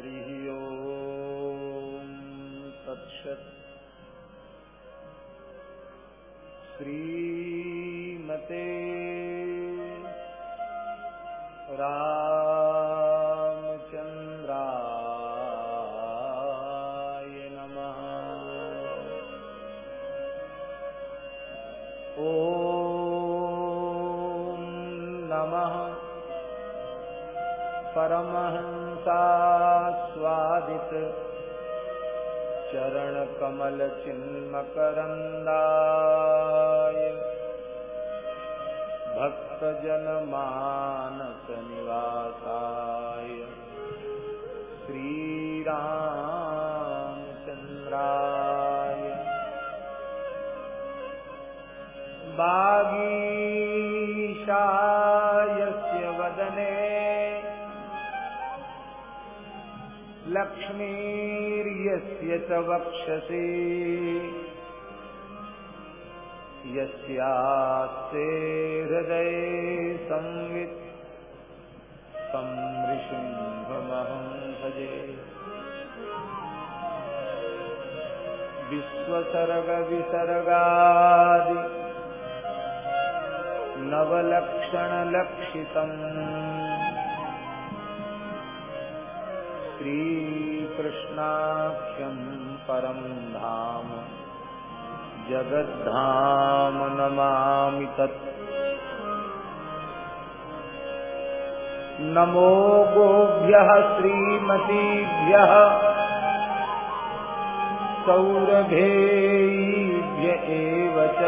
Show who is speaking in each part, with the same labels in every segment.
Speaker 1: हरिः ॐ तत्सत् श्रीमते चरणकमलचिन्मकरन्दाय भक्तजनमानसनिवासाय श्रीरामचन्द्राय। बागीशायस्य लक्ष्मीर्यस्य च वक्षसि यस्यास्ते हृदये संवित् ऋषिम्भमहं भजे। विश्वसर्गविसर्गादि नवलक्षणलक्षितम्। श्रीकृष्णाख्यं परं धाम। जगद्धाम नमामि तत्। नमो गोभ्यः श्रीमतीभ्यः। सौरभेयीभ्य एव च।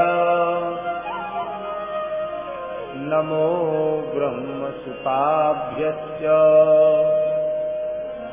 Speaker 1: नमो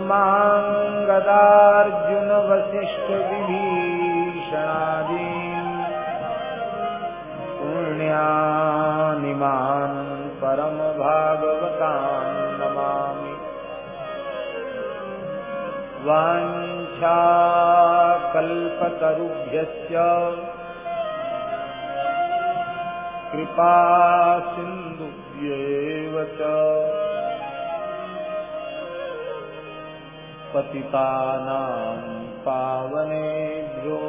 Speaker 1: व्यासाम्बरीश शुकसौनक भीष्मदाल्भ्याम् रुक्माङ्गदार्जुन वसिष्ठ विभीषणादीन् पुण्यानिमान् परमभागवतान् नमामि। वाञ्छाकल्पतरुभ्यश्च कृपा सिन्धुभ्येव च। पतितानां पावनेभ्यो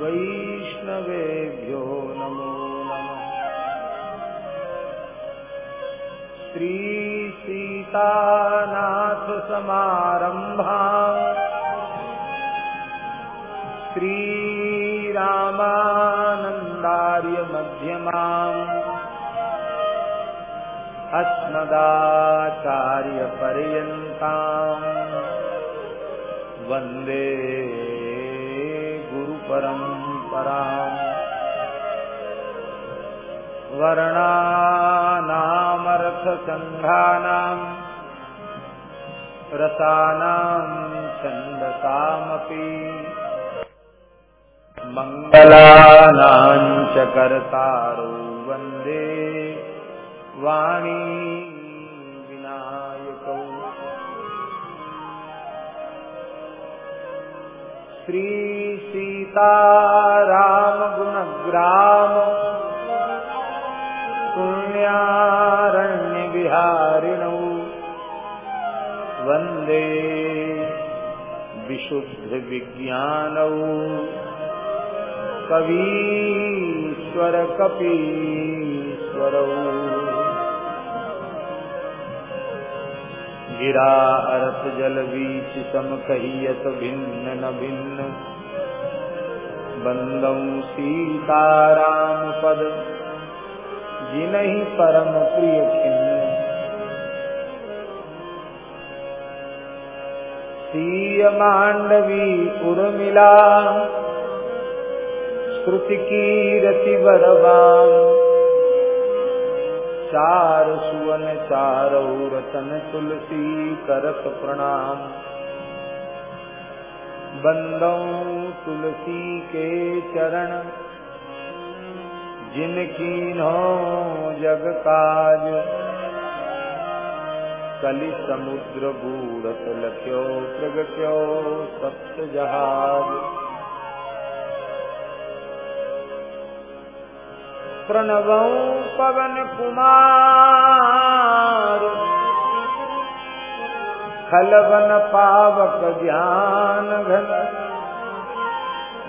Speaker 1: वैष्णवेभ्यो नमो नमः। श्रीसीतानाथसमारम्भा श्रीरामानन्दार्यमध्यमाम् अस्मदाचार्यपर्यन्ताम् वंदे गुरुपरम्पराम्। वर्णानामर्थसङ्घानाम् रसानाम् छन्दसामपि मङ्गलानाम् च कर्तारो वाणी। श्रीसीतारामगुणग्राम पुण्यारण्यविहारिणौ वंदे विशुद्धविज्ञानौ कवीश्वरकपीश्वरौ गिरा अरत जल बीच सम कहियत भिन्न न भिन्न। बंदौ सीताराम पद, जिनहि परम प्रिय खिन्न सीय मांडवी उर्मिला श्रुति की रति बरबान चार सुवन, चारौ रतन तुलसी करत प्रणाम। बंदो तुलसी के चरण, जिनकी नो जग काज। कलि समुद्र बूढ़त लख्यो, प्रगट्यो सप्त जहाज़। प्रणव पवन कुमार। खलवन पावक ज्ञान घन।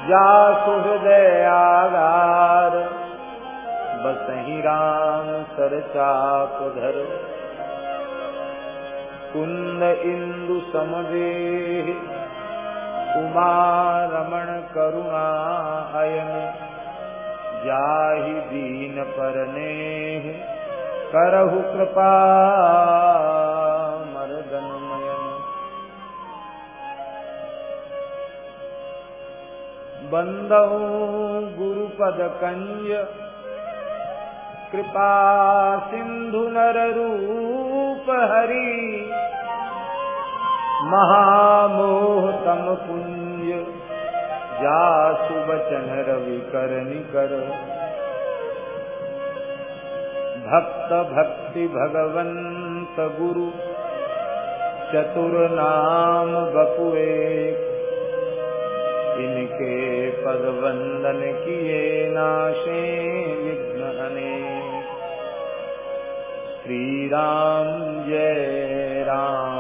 Speaker 1: जा हृदय आगार बसही राम सर चाप धर। कुंद इंदु समवे उमारमण करुणा अयन जाहि दीन परने करहु कृपा बंदऊ गुरुपद कंज कृपा सिंधु नर रूप हरि। महामोह तम कुंज जा सुबचन रवि कर भक्त भक्ति भगवंत गुरु, चतुर नाम बपुए। इनके पद वंदन किए नाशे विघ्न अनेक श्री राम जय राम।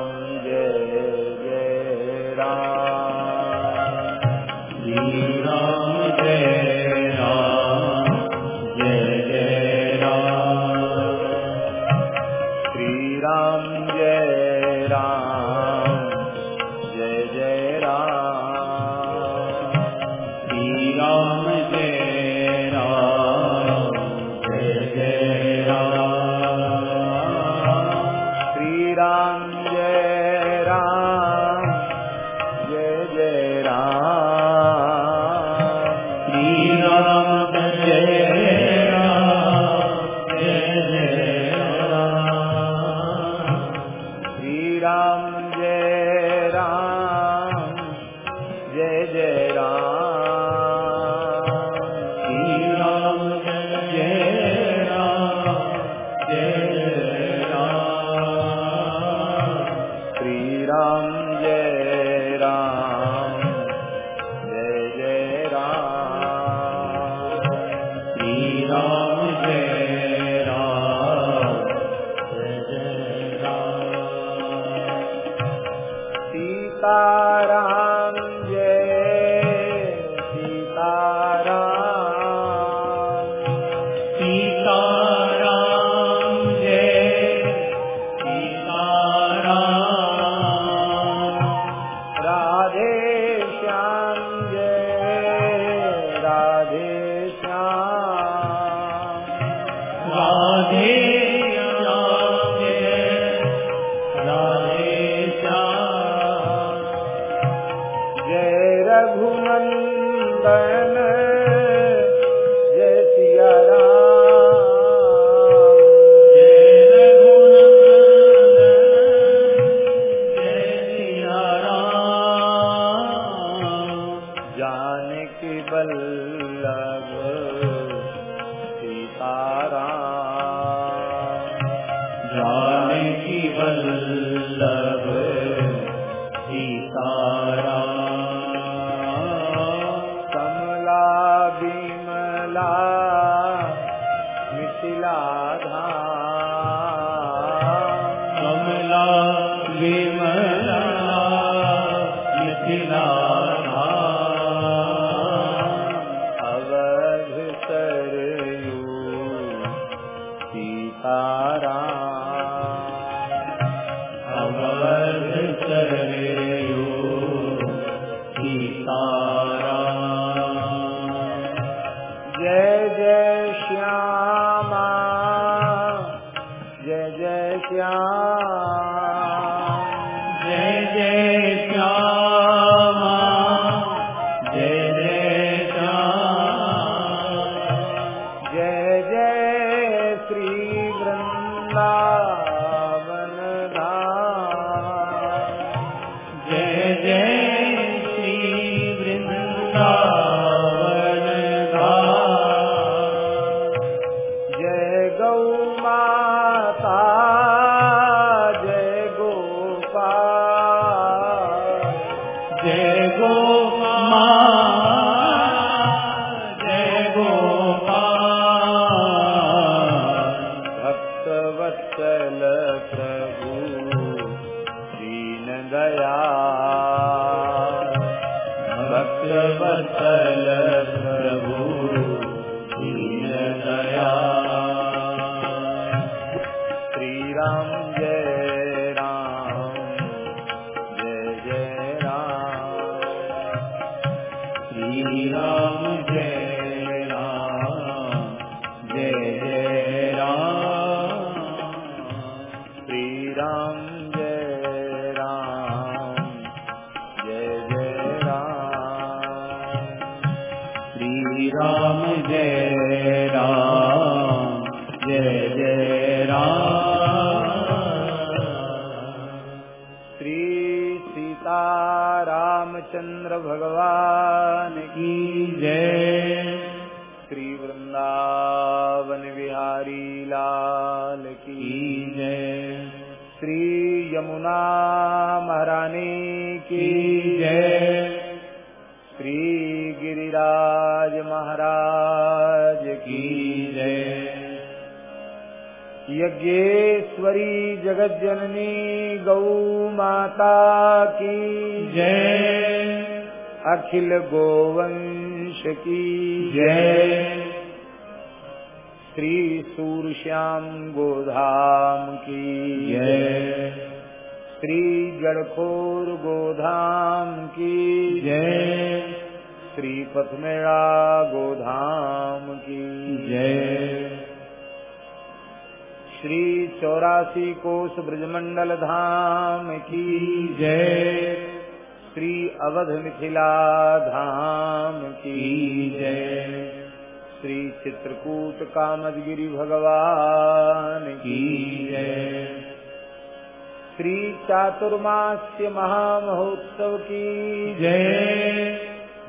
Speaker 1: चातुर्मास्य महामहोत्सव की
Speaker 2: जय।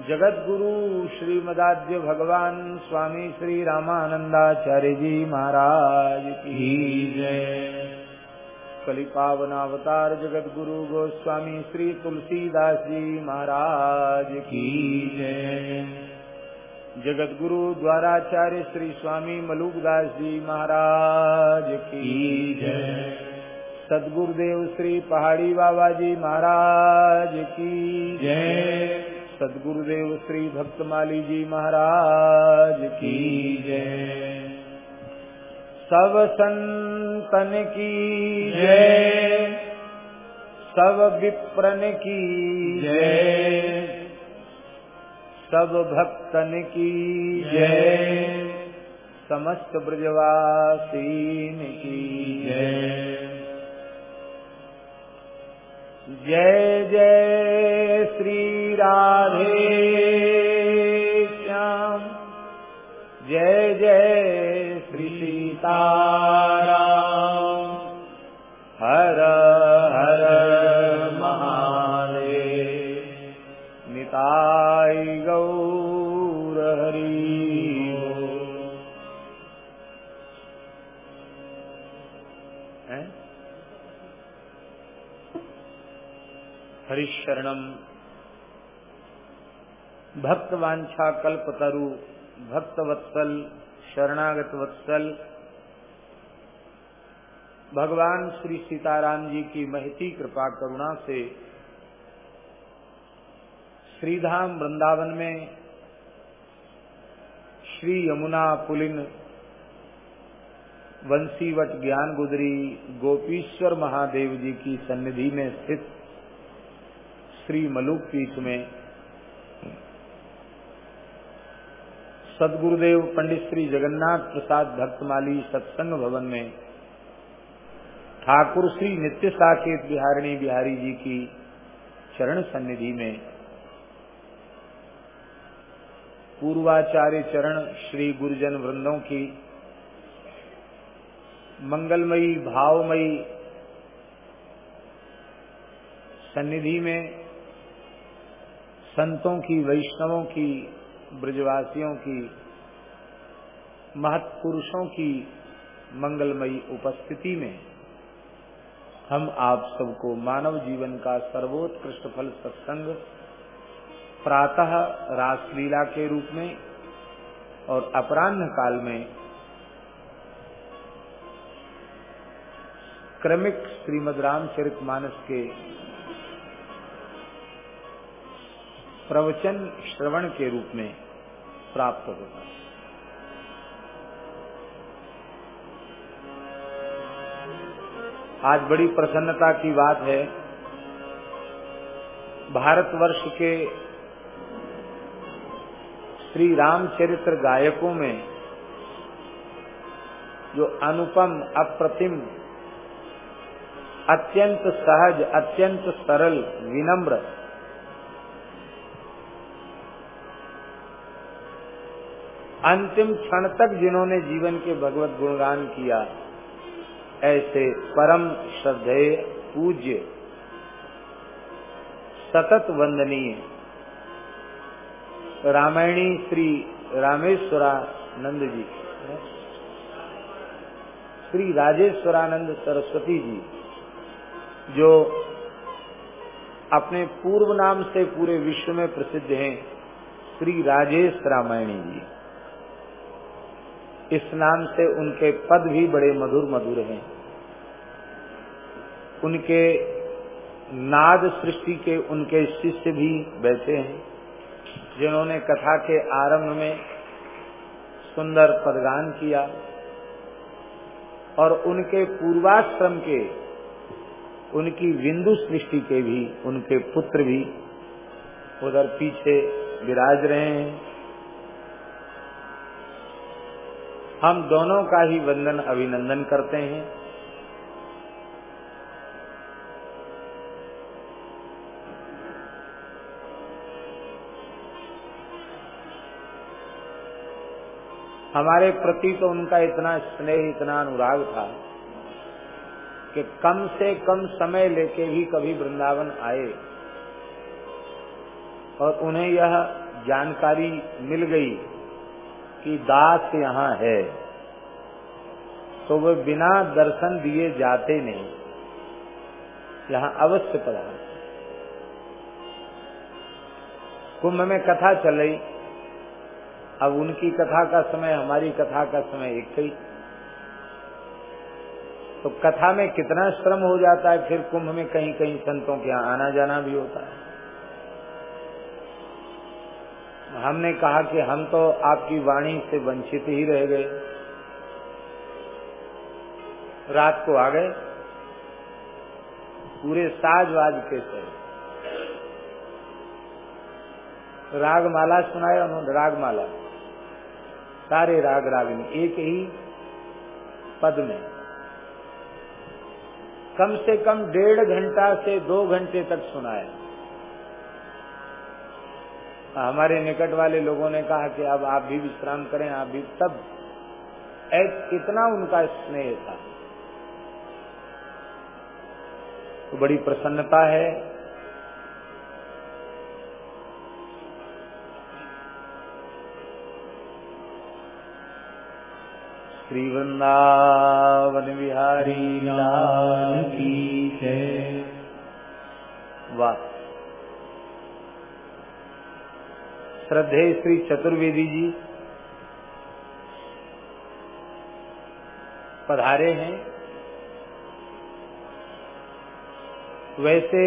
Speaker 1: जगत गुरु श्रीमदाद्य भगवान स्वामी श्री रामानंदाचार्य जी महाराज की
Speaker 2: जय।
Speaker 1: कलि पावनावतार जगत गुरु गोस्वामी श्री तुलसीदास जी महाराज की
Speaker 2: जय।
Speaker 1: जगत गुरु द्वाराचार्य श्री स्वामी मलुकदास जी महाराज की
Speaker 2: जय।
Speaker 1: सदगुरुदेव श्री पहाड़ी बाबा जी महाराज की
Speaker 2: जय।
Speaker 1: सदगुरुदेव श्री भक्तमाली जी महाराज की
Speaker 2: जय।
Speaker 1: सब संतन की
Speaker 2: जय।
Speaker 1: सब विप्रन की
Speaker 2: जय।
Speaker 1: सब भक्तन की
Speaker 2: जय।
Speaker 1: समस्त ब्रजवासीन की
Speaker 2: जय।
Speaker 1: जय जय श्री राधे श्याम। जय जय श्री सीताराम हरिशरणम भक्त वांछा कल्पतरु भक्त वत्सल शरणागत वत्सल भगवान श्री सीताराम जी की महती कृपा करुणा से श्रीधाम वृंदावन में श्री यमुना पुलिन, वंशीवट ज्ञान गुदरी गोपीश्वर महादेव जी की सन्निधि में स्थित श्री मलुक पीठ में सदगुरुदेव पंडित श्री जगन्नाथ प्रसाद भक्तमाली सत्संग भवन में ठाकुर श्री नित्य साकेत बिहारिणी बिहारी जी की चरण सन्निधि में पूर्वाचार्य चरण श्री गुरुजन वृंदों की मंगलमयी, भावमयी सन्निधि में संतों की, वैष्णवों की, ब्रजवासियों की महत्पुरुषों की मंगलमयी उपस्थिति में हम आप सबको मानव जीवन का सर्वोत्कृष्ट फल सत्संग प्रातः रासलीला के रूप में और अपराह्न काल में क्रमिक श्रीमद रामचरित मानस के प्रवचन श्रवण के रूप में प्राप्त होगा। आज बड़ी प्रसन्नता की बात है, भारतवर्ष के श्री रामचरित्र गायकों में जो अनुपम, अप्रतिम, अत्यंत सहज, अत्यंत सरल, विनम्र अंतिम क्षण तक जिन्होंने जीवन के भगवत गुणगान किया, ऐसे परम श्रद्धेय पूज्य, सतत वंदनीय रामायणी श्री रामेश्वरानंद जी, श्री राजेश्वरानंद सरस्वती जी, जो अपने पूर्व नाम से पूरे विश्व में प्रसिद्ध हैं, श्री राजेश रामायणी जी। इस नाम से उनके पद भी बड़े मधुर मधुर हैं। उनके नाद सृष्टि के उनके शिष्य भी बैठे हैं, जिन्होंने कथा के आरंभ में सुंदर पदगान किया और उनके पूर्वाश्रम के, उनकी बिंदु सृष्टि के भी, उनके पुत्र भी उधर पीछे विराज रहे हैं। हम दोनों का ही वंदन अभिनंदन करते हैं। हमारे प्रति तो उनका इतना स्नेह, इतना अनुराग था कि कम से कम समय लेके भी कभी वृंदावन आए और उन्हें यह जानकारी मिल गई। कि दास यहाँ है। तो वे बिना दर्शन दिए जाते नहीं। यहाँ अवश्य पड़ा कुंभ में कथा चल रही। अब उनकी कथा का समय, हमारी कथा का समय एक ही। तो कथा में कितना श्रम हो जाता है, फिर कुंभ में कहीं कहीं संतों के यहाँ आना जाना भी होता है। हमने कहा कि हम तो आपकी वाणी से वंचित ही रह गए। रात को आ गए। पूरे साज वाज के से रागमाला सुनाया उन्होंने, रागमाला। सारे राग राग रागिनी, एक ही पद में। कम से कम डेढ़ घंटा से दो घंटे तक सुनाया। हमारे निकट वाले लोगों ने कहा कि अब आप भी विश्राम करें, आप भी, तब इतना उनका स्नेह था। तो बड़ी प्रसन्नता है। श्री वृंदावन बिहारी लाल की जय। वाह। श्रद्धे श्री चतुर्वेदी जी पधारे हैं। वैसे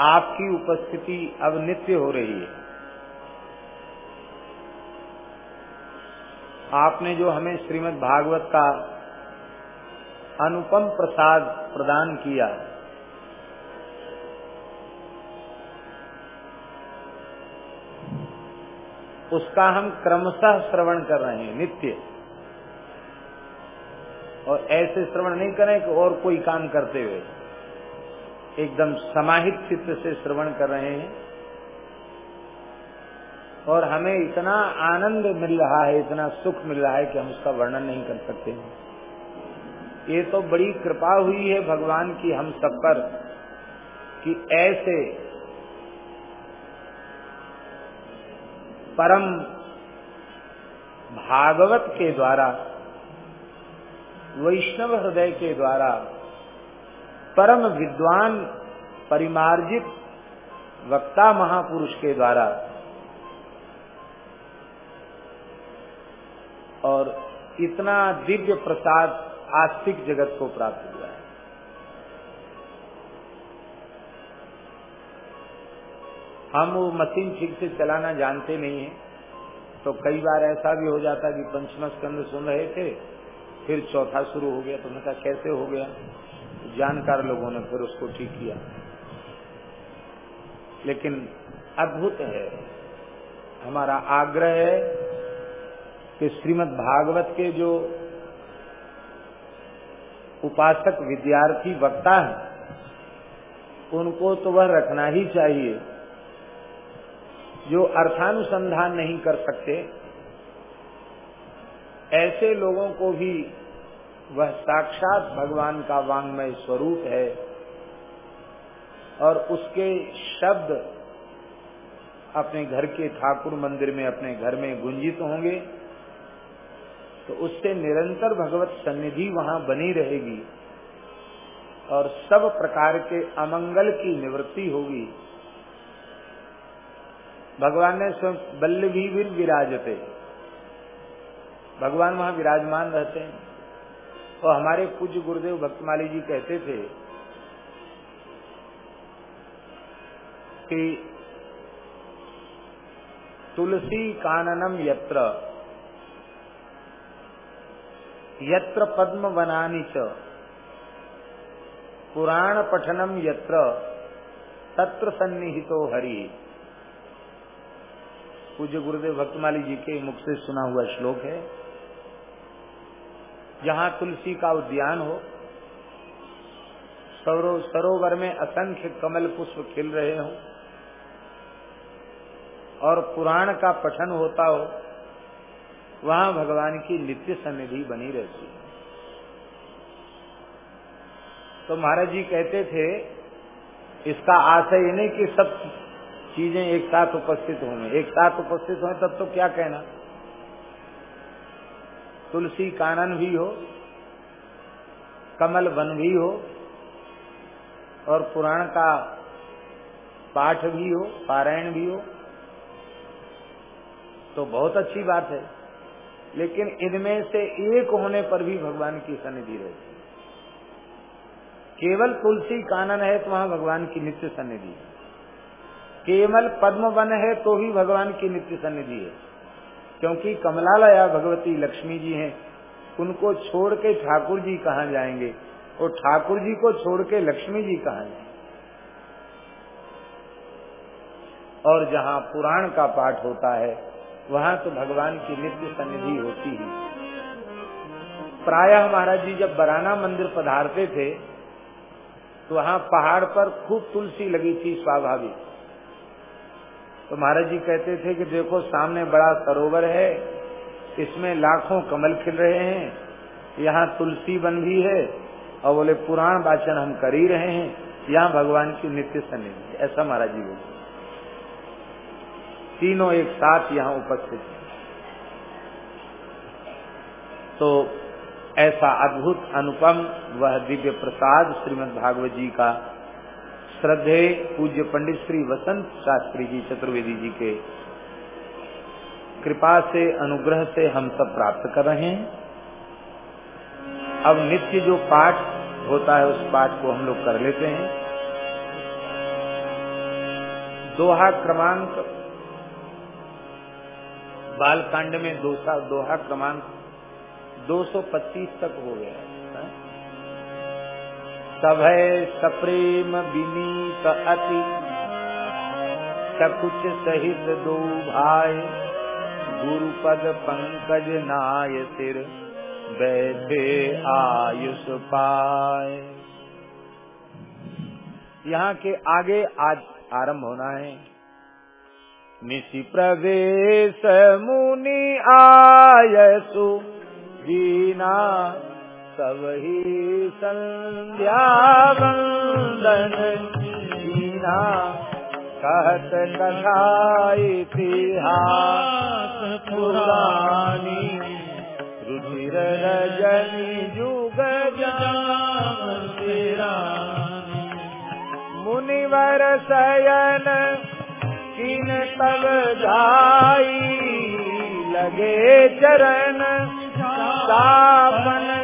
Speaker 1: आपकी उपस्थिति अब नित्य हो रही है। आपने जो हमें श्रीमद् भागवत का अनुपम प्रसाद प्रदान किया उसका हम क्रमशः श्रवण कर रहे हैं, नित्य। और ऐसे श्रवण नहीं करें कि और कोई काम करते हुए। एकदम समाहित चित्त से श्रवण कर रहे हैं। और हमें इतना आनंद मिल रहा है, इतना सुख मिल रहा है कि हम उसका वर्णन नहीं कर सकते ये तो बड़ी कृपा हुई है भगवान की हम सब पर कि ऐसे परम भागवत के द्वारा, वैष्णव हृदय के द्वारा, परम विद्वान परिमार्जित वक्ता महापुरुष के द्वारा और इतना दिव्य प्रसाद आस्तिक जगत को प्राप्त हुआ। हम वो मशीन ठीक से चलाना जानते नहीं है। तो कई बार ऐसा भी हो जाता कि पंचम स्कंद सुन रहे थे, फिर चौथा शुरू हो गया तो कहा, कैसे हो गया? जानकार लोगों ने फिर उसको ठीक किया। लेकिन अद्भुत है। हमारा आग्रह है कि श्रीमद् भागवत के जो उपासक विद्यार्थी वक्ता है, उनको तो वह रखना ही चाहिए। जो अर्थानुसंधान नहीं कर सकते, ऐसे लोगों को भी वह साक्षात भगवान का वांग्मय स्वरूप है और उसके शब्द अपने घर के ठाकुर मंदिर में, अपने घर में गुंजित होंगे तो उससे निरंतर भगवत सन्निधि वहाँ बनी रहेगी और सब प्रकार के अमंगल की निवृत्ति होगी। भगवान ने स्वयं बल्लभी भी विराजते। भगवान वहाँ विराजमान रहते हैं। और हमारे पूज्य गुरुदेव भक्तमाली जी कहते थे कि तुलसी काननम यत्र यत्र पद्म वनानी च, पुराण पठनम यत्र, तत्र सन्निहितो हरि। पूज्य गुरुदेव भक्तमाली जी के मुख से सुना हुआ श्लोक है। जहाँ तुलसी का उद्यान हो सरोवर में असंख्य कमल पुष्प खिल रहे हों और पुराण का पठन होता हो, वहाँ भगवान की नित्य सन्निधि बनी रहती है। तो महाराज जी कहते थे, इसका आशय नहीं कि सब चीज़ें एक साथ उपस्थित होंगे एक साथ उपस्थित हों, तब तो क्या कहना? तुलसी कानन भी हो, कमल वन भी हो, और पुराण का पाठ भी हो, पारायण भी हो तो बहुत अच्छी बात है। लेकिन इनमें से एक होने पर भी भगवान की सन्निधि रहती है। केवल तुलसी कानन है तो वहाँ भगवान की नित्य सन्निधि है। केवल पद्म वन है तो भी भगवान की नित्य सन्निधि है। क्योंकि कमलालया भगवती लक्ष्मी जी हैं, उनको छोड़ के ठाकुर जी कहाँ जाएँगे? और ठाकुर जी को छोड़ के लक्ष्मी जी कहाँ जाएँगे? और जहाँ पुराण का पाठ होता है, वहाँ तो भगवान की नित्य सन्निधि होती ही। प्रायः महाराज जी जब बराना मंदिर पधारते थे तो वहाँ पहाड़ पर खूब तुलसी लगी थी, स्वाभाविक। तो महाराज जी कहते थे कि देखो, सामने बड़ा सरोवर है, इसमें लाखों कमल खिल रहे हैं, यहाँ तुलसी वन भी है, और बोले, पुराण वाचन हम कर ही रहे हैं, यहाँ भगवान की नित्य सन्निधि ऐसा महाराज जी बोले। तीनों एक साथ यहाँ उपस्थित तो ऐसा अद्भुत अनुपम, वह दिव्य प्रसाद श्रीमद भागवत जी का श्रद्धे पूज्य पंडित श्री वसंत शास्त्री जी, चतुर्वेदी जी के कृपा से, अनुग्रह से हम सब प्राप्त कर रहे हैं। अब नित्य जो पाठ होता है, उस पाठ को हम लोग कर लेते हैं। दोहा क्रमांक, बालकांड में दोहा क्रमांक 225 तक हो गया है। सभय सप्रेम विनीत अति। सकुच सहित दो भाई, गुरुपद पंकज नाय सिर, बैठे आयुष पाए। यहाँ के आगे आज आरंभ होना है। निशि प्रवेश मुनि आयसु, दीना सब ही संध्या वंदन दीना कहत कथा इतिहास पुरानी रुचिर रजनी जुग मुनिवर शयन किन तब जाई, लगे चरण सापन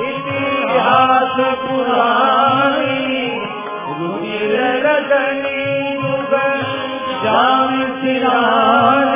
Speaker 1: इतिहास पुरानी रुचिर युग सिरानी।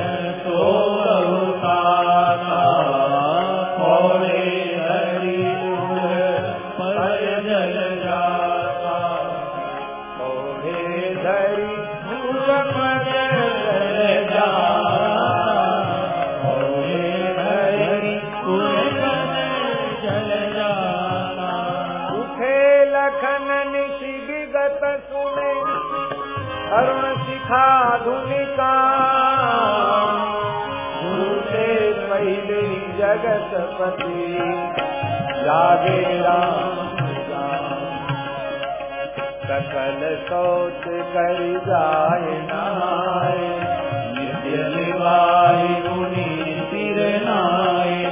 Speaker 1: जगत पति लागे राम सकल सोच कर जाय नाय, नित्य सिर नाय।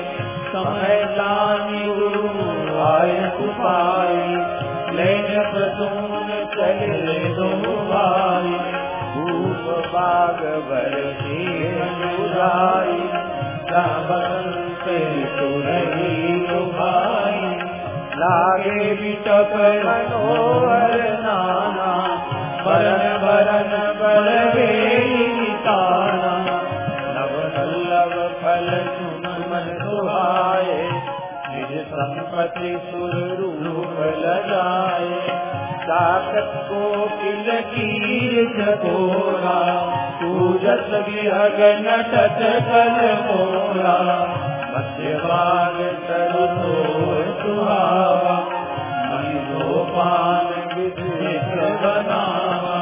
Speaker 1: समय लानी गुरु आय कुपाई लेन प्रसून चले दो भूप बाग भर सुरही भाई लागे बिटप मनोहर नाना बरन बरन बर ताना नव नल्लव फल सुन मन सुहाए निज संपत्ति सुर रूप लगाए साकत को किल कीर। चकोरा पूजत विहग नटत कल मोरा मध्य भाग तरु सुहावा मनो पान विशेष बनावा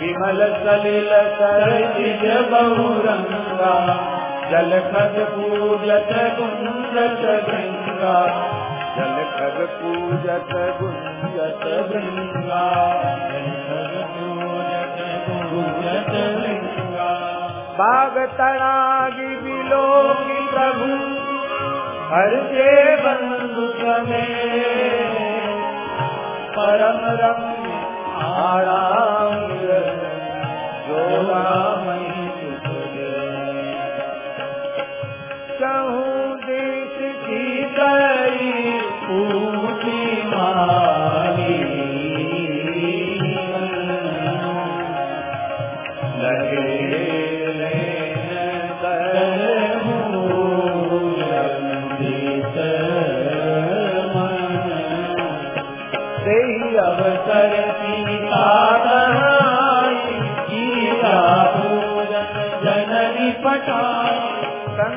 Speaker 1: विमल सलिल सरज बहुरंगा जल खद पूजत गुंजत गंगा जल खद पूजत गुंजत गंगा बाग तड़ागी बिलो प्रभु हर के बंधु में परम रम आराम जो राम कहूँ देश की गई पूरी माली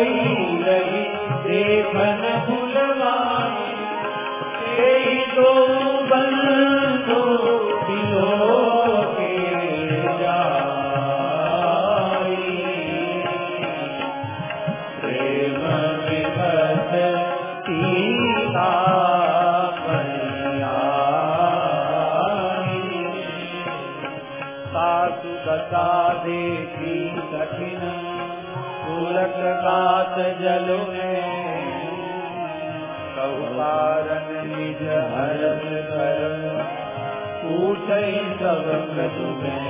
Speaker 1: faith Amen.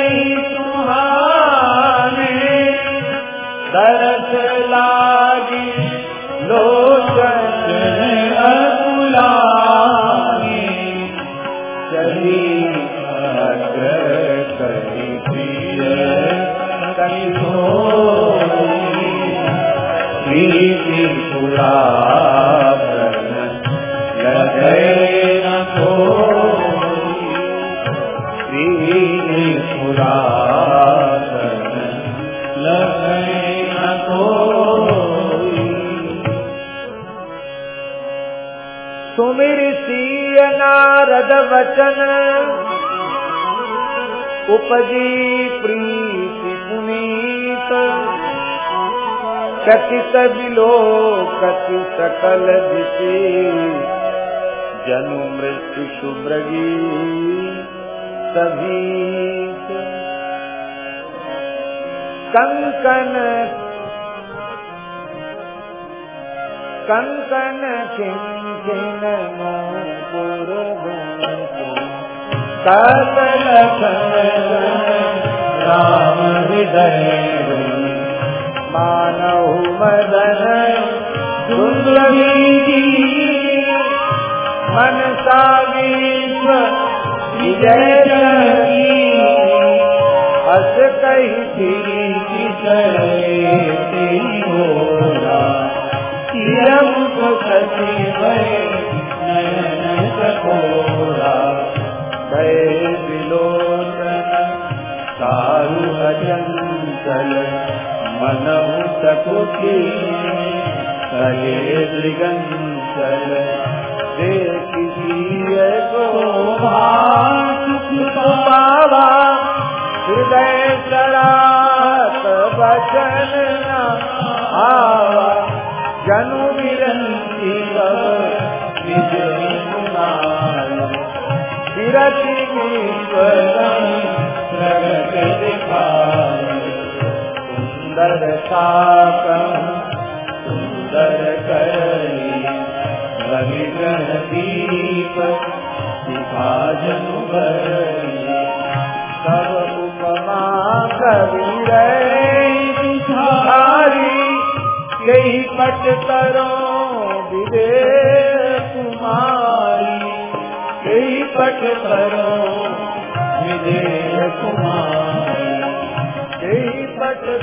Speaker 1: पदे प्रीति
Speaker 2: पुनीत कथित विलोकत सकल दिशे, जनु मृत्यु सुब्रगी सभी कंकन कंकन किंकिन
Speaker 1: मोपुर राम हृदय
Speaker 2: मानव मदन
Speaker 1: सुंदरी
Speaker 2: मन सागीश्व
Speaker 1: विजय
Speaker 2: अस कही
Speaker 1: थी करे हो सती
Speaker 2: चंचल मनहु सकुची कले दिगंचल देखिए को पावा हृदय सरात आवा। जनु विरंती निज कुमार सुंदर साकम सुंदर करी रवि ग्रह दीप विभाजन सब उपमा कवि बिहारी, यही पट करो विदे कुमारी। यही पट करो विजय कुमारी।
Speaker 1: भाह्य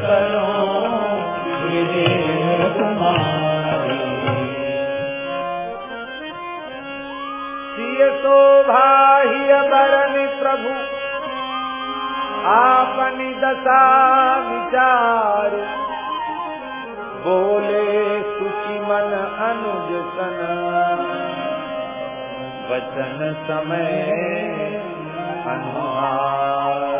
Speaker 1: प्रभु आपनि दशा विचार बोले सुचि मन अनुज सन। वचन समय अनुहार।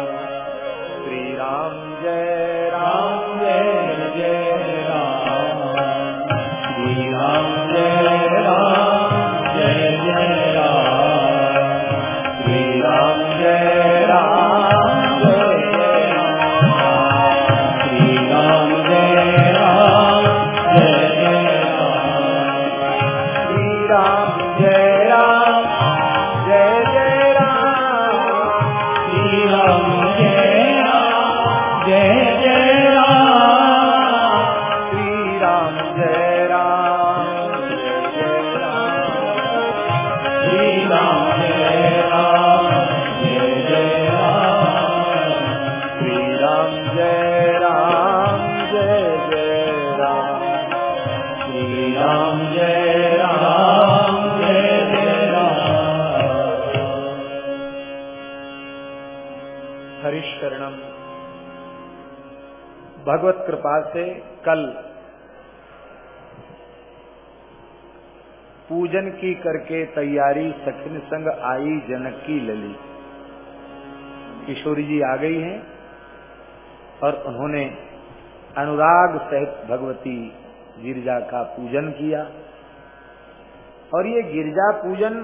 Speaker 1: कृपा से कल पूजन की करके तैयारी सखिन संग आई जनक की लली। किशोरी जी आ गई हैं और उन्होंने अनुराग सहित भगवती गिरजा का पूजन किया। और ये गिरजा पूजन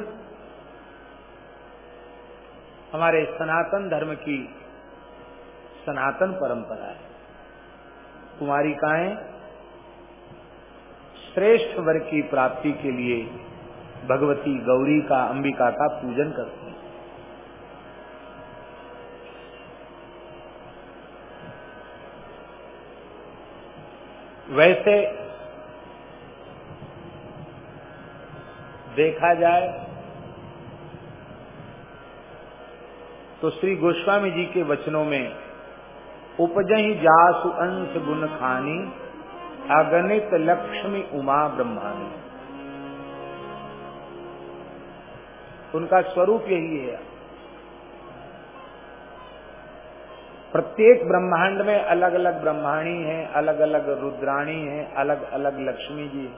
Speaker 1: हमारे सनातन धर्म की सनातन परंपरा है। कुमारिकाएँ श्रेष्ठ वर की प्राप्ति के लिए भगवती गौरी का अंबिका का पूजन करती हैं। वैसे देखा जाए तो श्री गोस्वामी जी के वचनों में उपजही जासु अंश गुण खानी, अगणित लक्ष्मी उमा ब्रह्मानी। उनका स्वरूप यही है। प्रत्येक ब्रह्मांड में अलग अलग ब्रह्माणी हैं अलग अलग रुद्राणी हैं अलग अलग लक्ष्मी जी।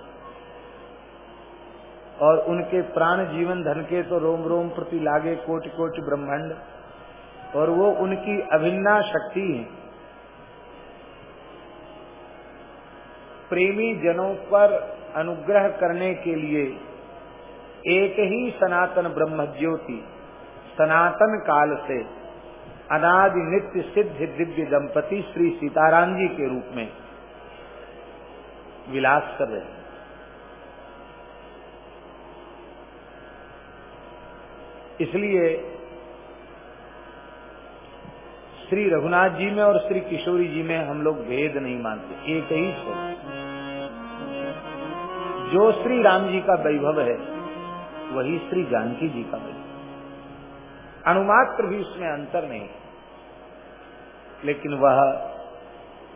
Speaker 1: और उनके प्राण जीवन धन के तो रोम रोम प्रति लागे कोटि कोटि ब्रह्मांड। और वो उनकी अभिन्ना शक्ति है। प्रेमी जनों पर अनुग्रह करने के लिए एक ही सनातन ब्रह्म ज्योति सनातन काल से अनादि नित्य सिद्ध दिव्य दंपति श्री सीताराम जी के रूप में विलास कर रहे हैं। इसलिए श्री रघुनाथ जी में और श्री किशोरी जी में हम लोग भेद नहीं मानते, एक ही स्वरूप। जो श्री राम जी का वैभव है, वही श्री जानकी जी का वैभव अणुमात्र भी उसमें अंतर नहीं लेकिन वह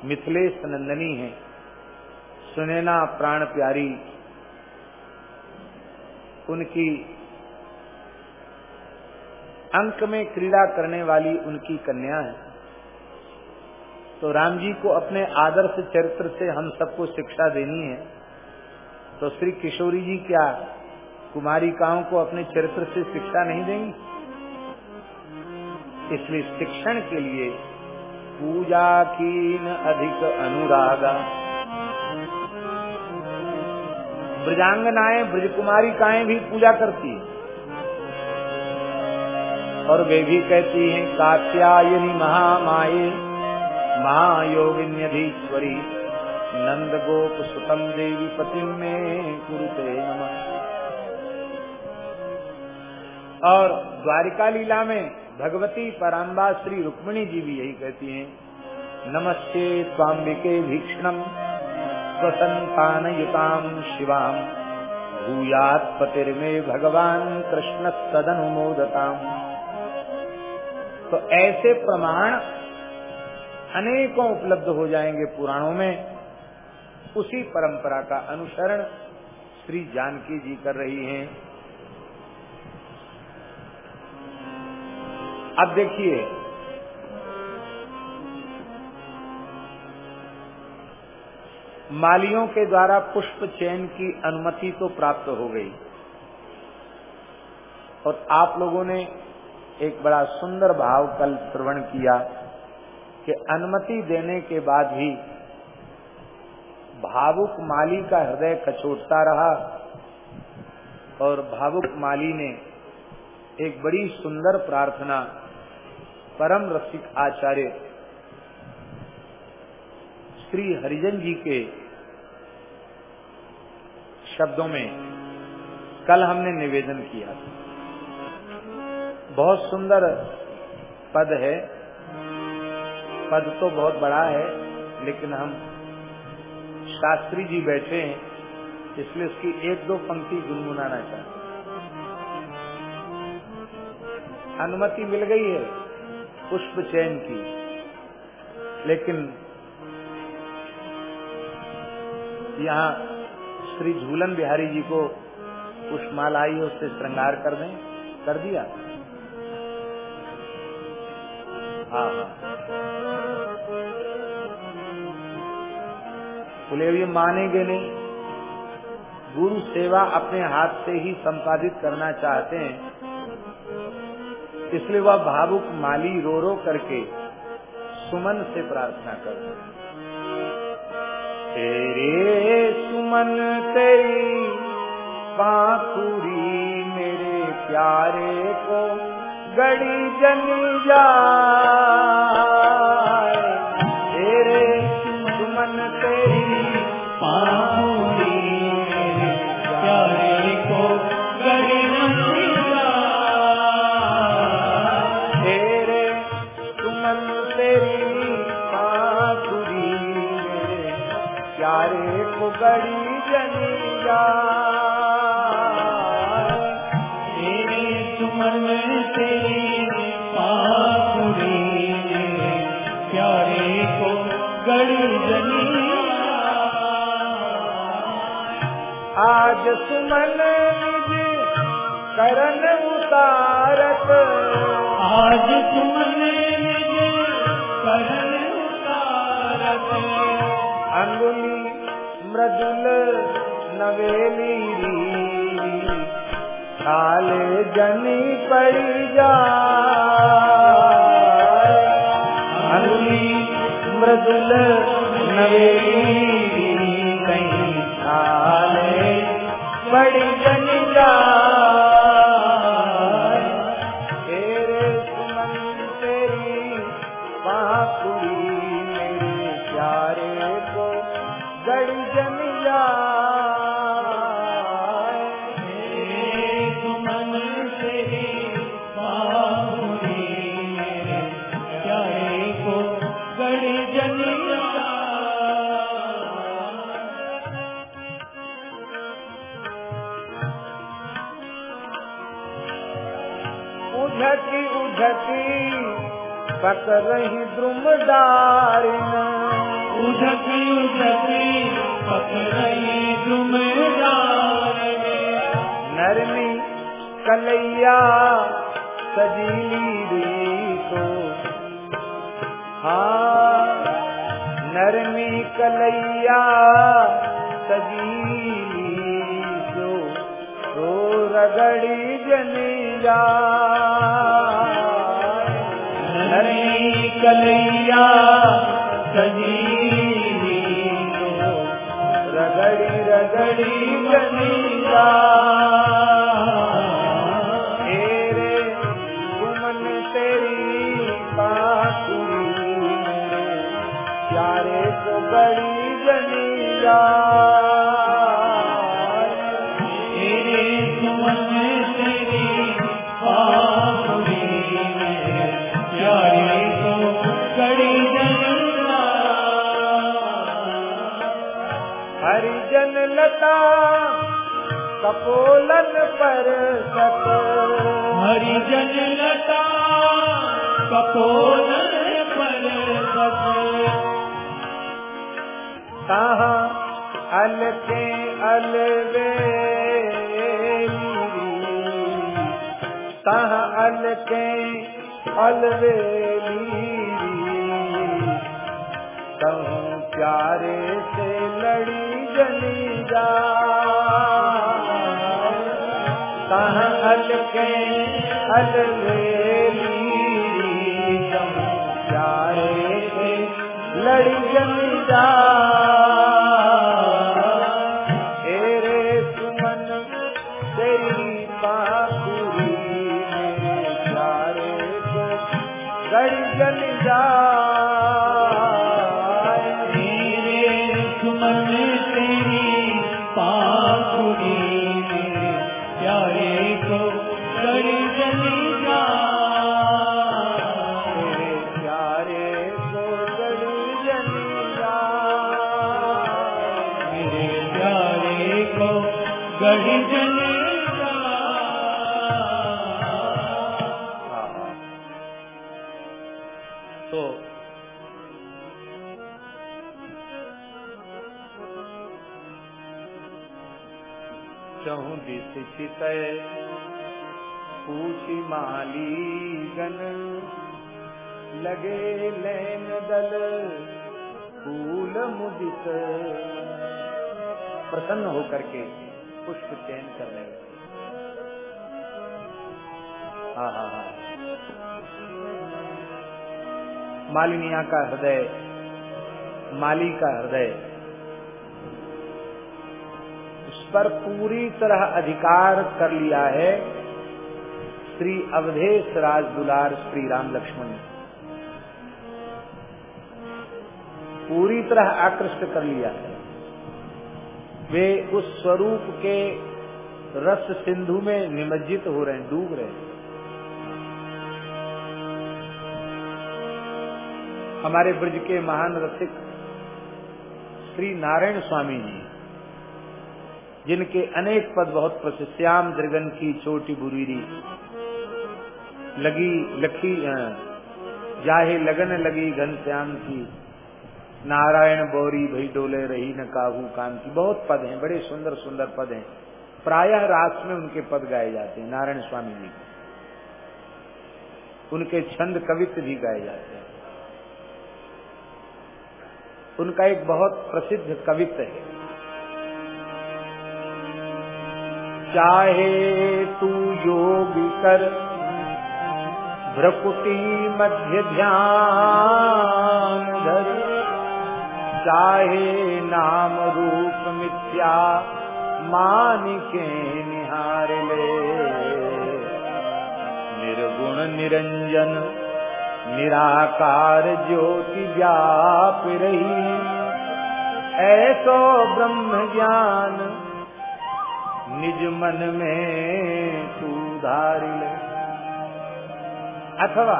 Speaker 1: मिथिलेश नंदनी है। सुनेना प्राण प्यारी, उनकी अंक में क्रीड़ा करने वाली उनकी कन्या है। तो राम जी को अपने आदर्श चरित्र से हम सबको शिक्षा देनी है। तो श्री किशोरी जी क्या कुमारिकाओं को अपने चरित्र से शिक्षा नहीं देंगी? इसलिए शिक्षण के लिए पूजा कीन अधिक अनुरागा। ब्रजांगनाएँ ब्रज कुमारिकाएँ भी पूजा करती है। और वे भी कहती हैं, कात्यायनी महामाये, महायोगिन्यधीश्वरी नंद गोप सुतम देवी पति में कुरुते नमः। और द्वारिका लीला में भगवती पराम्बा श्री रुक्मिणी जी भी यही कहती हैं, नमस्ते स्वाम्बिके भीक्षणम स्वसंतान युताम शिवाम भूयात पतिर्मे भगवान कृष्ण सदनुमोदताम तो ऐसे प्रमाण अनेकों उपलब्ध हो जाएँगे पुराणों में। उसी परंपरा का अनुसरण श्री जानकी जी कर रही हैं। अब देखिए, मालियों के द्वारा पुष्प चयन की अनुमति तो प्राप्त हो गई। और आप लोगों ने एक बड़ा सुंदर भाव कल श्रवण किया कि अनुमति देने के बाद भी भावुक माली का हृदय कचोटता रहा और भावुक माली ने एक बड़ी सुंदर प्रार्थना परम रसिक आचार्य श्री हरिजन जी के शब्दों में कल हमने निवेदन किया बहुत सुंदर पद है। पद तो बहुत बड़ा है, लेकिन हम शास्त्री जी बैठे हैं, इसलिए उसकी एक दो पंक्ति गुनगुनाना चाहते अनुमति मिल गई है पुष्प चयन की, लेकिन यहाँ श्री झूलन बिहारी जी को पुष्पमाला आई उससे श्रृंगार कर दें। कर दिया? हाँ। हाँ बोले ये मानेंगे नहीं। गुरु सेवा अपने हाथ से ही संपादित करना चाहते हैं। इसलिए वह भावुक माली रो रो करके सुमन से प्रार्थना करते हैं। तेरे सुमन, तेरी बाखुरी मेरे प्यारे को गड़ी जन जाए। तेरे सुमन तेरी
Speaker 2: पाहुरी
Speaker 1: पड़ी कपोलन पर सत
Speaker 2: हरिजन लता कपोल पर सत
Speaker 1: कहाँ अलके अलवे? कहाँ अलके अलवेली कहूँ प्यारे से लड़ी जली जा? कहाँ अलके अलवेली लड़ी
Speaker 2: जली जा
Speaker 1: चितय पूछी मालीगन लगे लैन दल, फूल मुदित। प्रसन्न होकर के पुष्प चयन करने लगे। हाँ हाँ हाँ। मालिनिया का हृदय, माली का हृदय पर पूरी तरह अधिकार कर लिया है श्री अवधेश राज दुलार श्री राम लक्ष्मण। पूरी तरह आकृष्ट कर लिया है। वे उस स्वरूप के रस सिंधु में निमज्जित हो रहे हैं, डूब रहे हैं। हमारे ब्रज के महान रसिक श्री नारायण स्वामी जी। जिनके अनेक पद बहुत प्रसिद्ध। श्याम दृगन की छोटी बुरीरी। लगी लखी जाहे लगन लगी घन श्याम की। नारायण बोरी भई डोले रही न काहू कान की। बहुत पद हैं, बड़े सुंदर सुंदर पद हैं। प्रायः रास में उनके पद गाए जाते हैं, नारायण स्वामी जी। उनके छंद कवित्व भी गाए जाते हैं। उनका एक बहुत प्रसिद्ध कवित्व है। चाहे तू योग कर। भ्रकुटी मध्य ध्यान धर। चाहे नाम रूप मिथ्या मानिके निहार ले। निर्गुण निरंजन, निराकार ज्योति व्याप रही। ऐसो ब्रह्म ज्ञान निज मन में तू धारी ले अथवा,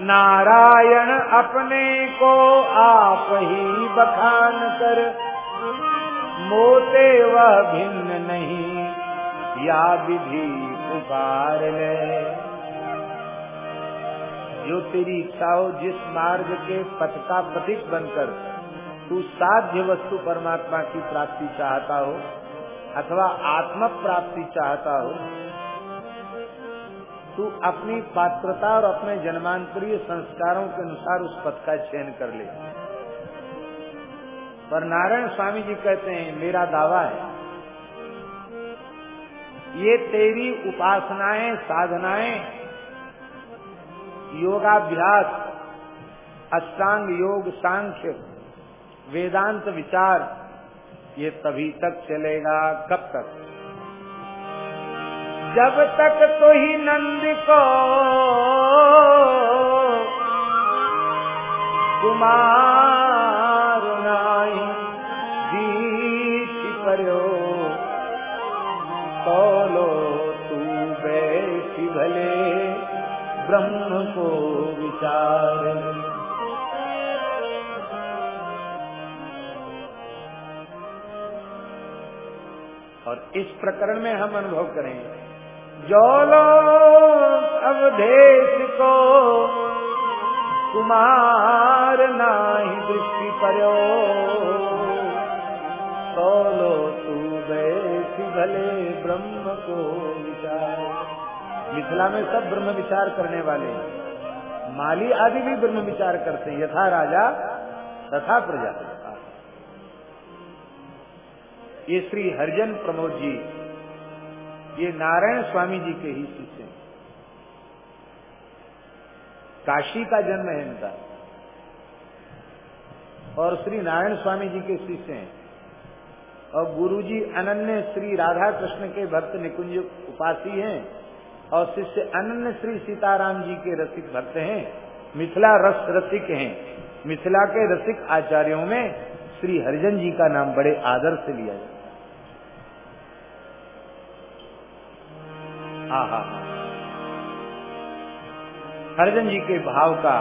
Speaker 1: नारायण अपने को आप ही बखान कर। मोते वह भिन्न नहीं, या विधि पुकार ले जो तेरी इच्छा हो जिस मार्ग के पथ का प्रतीक बनकर तू साध्य वस्तु परमात्मा की प्राप्ति चाहता हो अथवा आत्म प्राप्ति चाहता हो, तू अपनी पात्रता और अपने जन्मांतरीय संस्कारों के अनुसार उस पद का चयन कर ले। पर नारायण स्वामी जी कहते हैं, मेरा दावा है, ये तेरी उपासनाएँ, साधनाएँ, योगाभ्यास, अष्टांग योग, सांख्य, वेदांत विचार ये तभी तक चलेगा, कब तक? जब तक तो ही नंद को कुमार नाई दीछ पर्यो। तोलो तू बैठी भले, ब्रह्म को विचार। और इस प्रकरण में हम अनुभव करेंगे। जोलो अवधेश को कुमार नाही दृष्टि पर्यो। सोलो तू बैठी भले ब्रह्म को विचार। मिथिला में सब ब्रह्म विचार करने वाले माली आदि भी ब्रह्म विचार करते हैं। यथा राजा, तथा प्रजा। ये श्री हरिजन प्रमोद जी, ये नारायण स्वामी जी के ही शिष्य हैं। काशी का जन्म है इनका। और श्री नारायण स्वामी जी के शिष्य हैं। और गुरु जी अनन्य श्री राधा कृष्ण के भक्त निकुंज उपासी हैं। और शिष्य अनन्य श्री सीताराम जी के रसिक भक्त हैं। मिथिला रस रसिक हैं। मिथिला के रसिक आचार्यों में श्री हरिजन जी का नाम बड़े आदर से लिया जाता हाँ। हाँ हा हरिजन जी के भाव का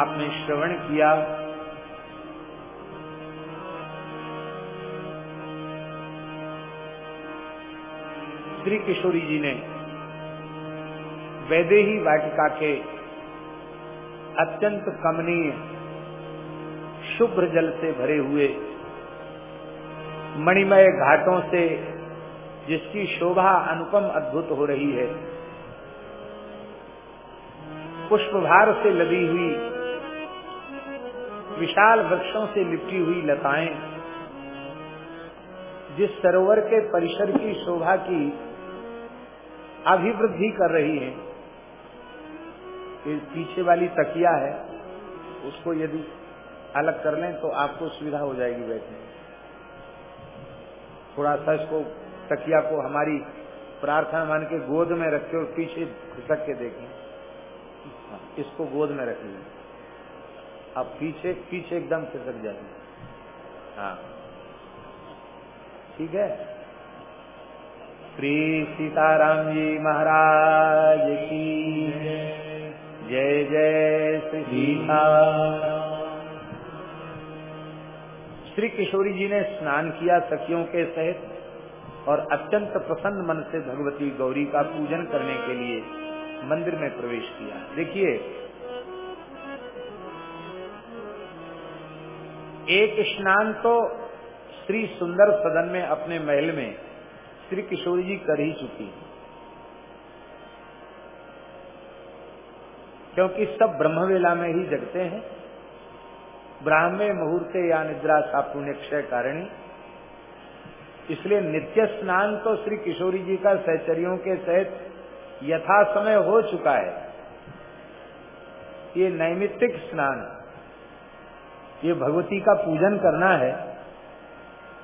Speaker 1: आपने श्रवण किया। श्री किशोरी जी ने वैदेही वाटिका के अत्यंत कमनीय शुभ्र जल से भरे हुए मणिमय घाटों से जिसकी शोभा अनुपम अद्भुत हो रही है। पुष्पभार से लदी हुई, विशाल वृक्षों से लिपटी हुई लताएँ, जिस सरोवर के परिसर की शोभा की अभिवृद्धि कर रही है। पीछे वाली तकिया है, उसको यदि अलग कर लें तो आपको सुविधा हो जाएगी बैठने थोड़ा सा इसको, तकिया को हमारी प्रार्थना मान के गोद में रखे और पीछे घुसक के देखें। इसको गोद में रख लीजिए। अब पीछे पीछे एकदम खिसक जाती हाँ। ठीक है? श्री सीताराम जी महाराज की जय। जय श्री सीता श्री किशोरी जी ने स्नान किया सखियों के सहित और अत्यंत प्रसन्न मन से भगवती गौरी का पूजन करने के लिए मंदिर में प्रवेश किया। देखिए, एक स्नान तो श्री सुंदर सदन में अपने महल में श्री किशोरी जी कर ही चुकी क्योंकि सब ब्रह्मवेला में ही जगते हैं। ब्राह्मे मुहूर्ते या निद्रा सा पुण्य क्षय कारिणी। इसलिए नित्य स्नान तो श्री किशोरी जी का सहचरियों के सहित यथा समय हो चुका है। ये नैमित्तिक स्नान, ये भगवती का पूजन करना है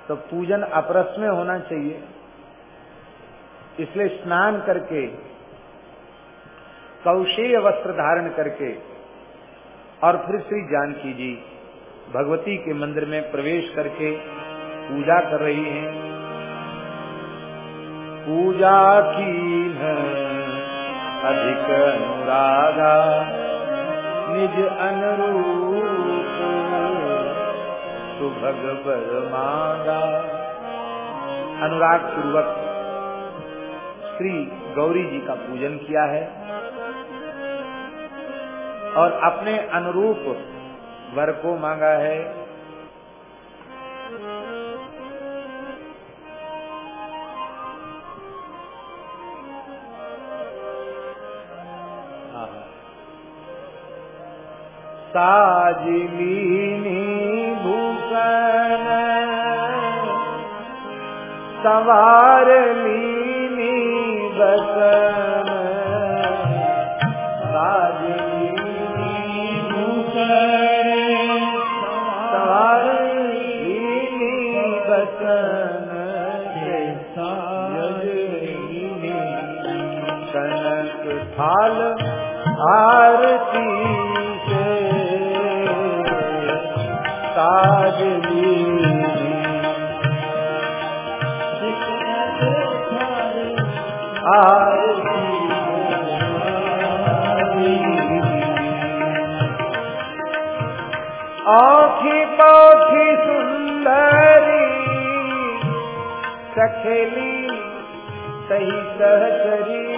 Speaker 1: तो पूजन अपरस में होना चाहिए। इसलिए स्नान करके, कौशेय वस्त्र धारण करके, और फिर श्री जानकी जी भगवती के मंदिर में प्रवेश करके पूजा कर रही हैं। पूजा की अधिक अनुरागा, निज अनुरूप सुभग मांगा। अनुराग पूर्वक श्री गौरी जी का पूजन किया है और अपने अनुरूप वर को मांगा है। साजलीनी भूषण सवार लीनी बसन। आरती से काजली आखी पौखी सुंदरी सखेली सही सहचरी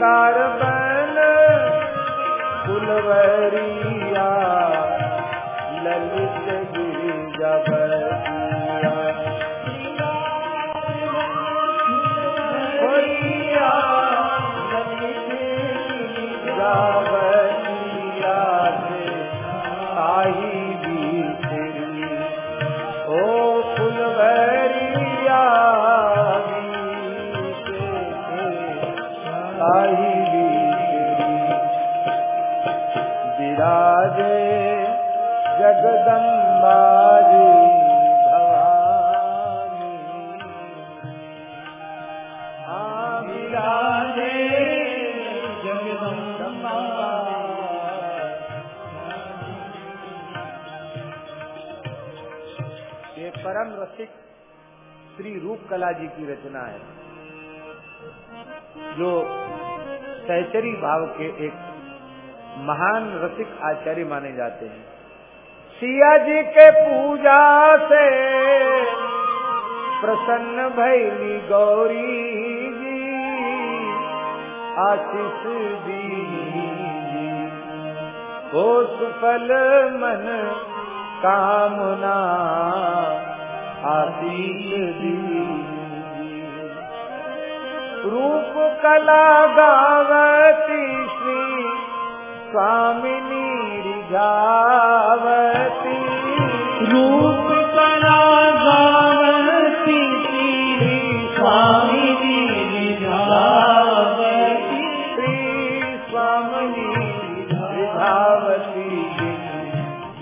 Speaker 1: श्रृंगार बन फुलवरिया ललित सहचरी भाव के एक महान रसिक आचार्य माने जाते हैं। सिया जी के पूजा से प्रसन्न भैली गौरी जी, आशीष दी हो सुफल मन कामना आशीष दी रूप कला गावती श्री स्वामिनी रिझावती
Speaker 2: रूप कला गावती श्री स्वामिनी रिझावती
Speaker 1: श्री स्वामिनी रिझावती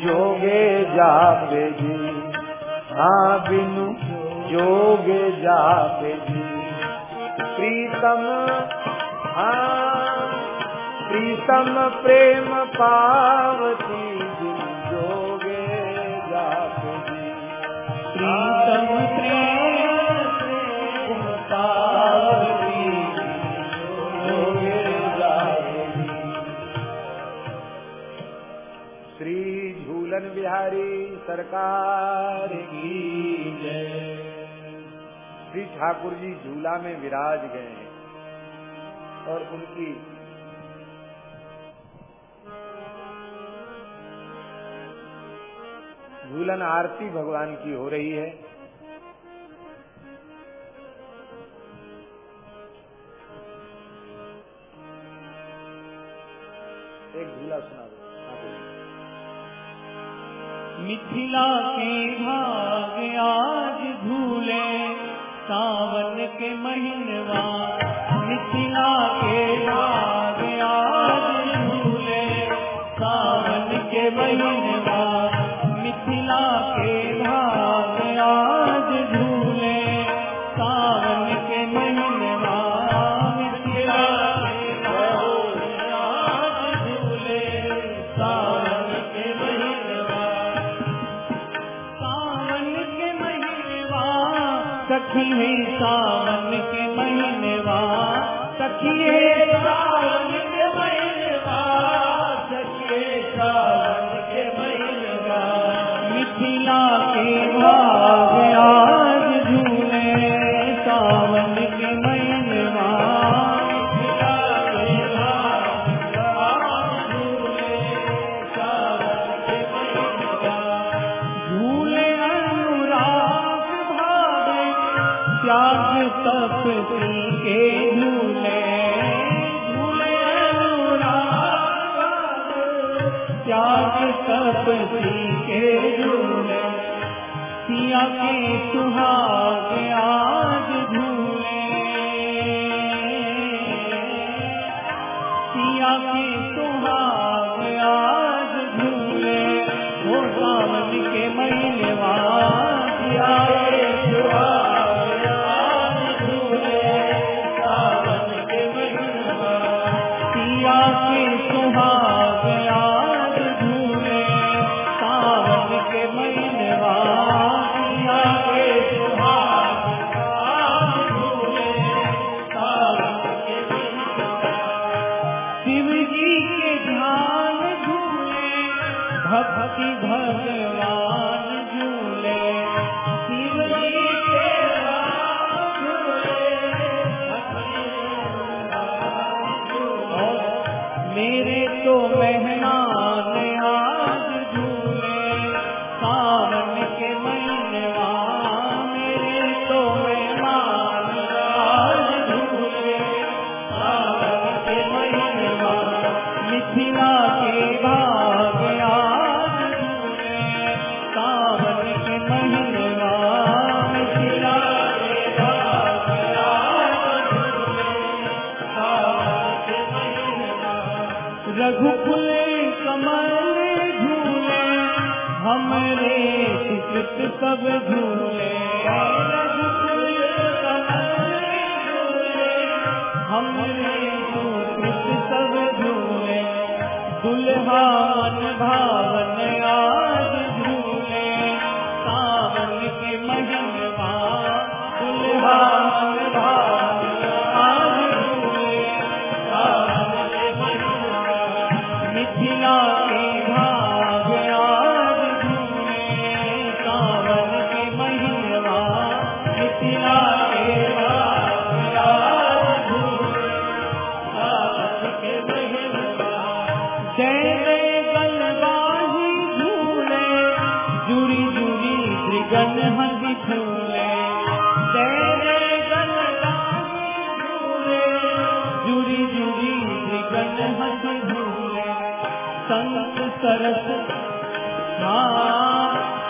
Speaker 1: जोगे जापे जी। हाँ बिनु जोगे जापे प्रीतम। हाँ प्रीतम प्रेम पावती जोगे जापे
Speaker 2: प्रीतम प्रेम पावती
Speaker 1: जोगे श्री झूलन बिहारी सरकार की
Speaker 2: जय।
Speaker 1: श्री ठाकुर जी झूला में विराज गए हैं और उनकी झूलन आरती भगवान की हो रही है। एक झूला सुना दो
Speaker 2: मिथिला के भाग आज झूले सावन के महीनवा मिथिला के भाग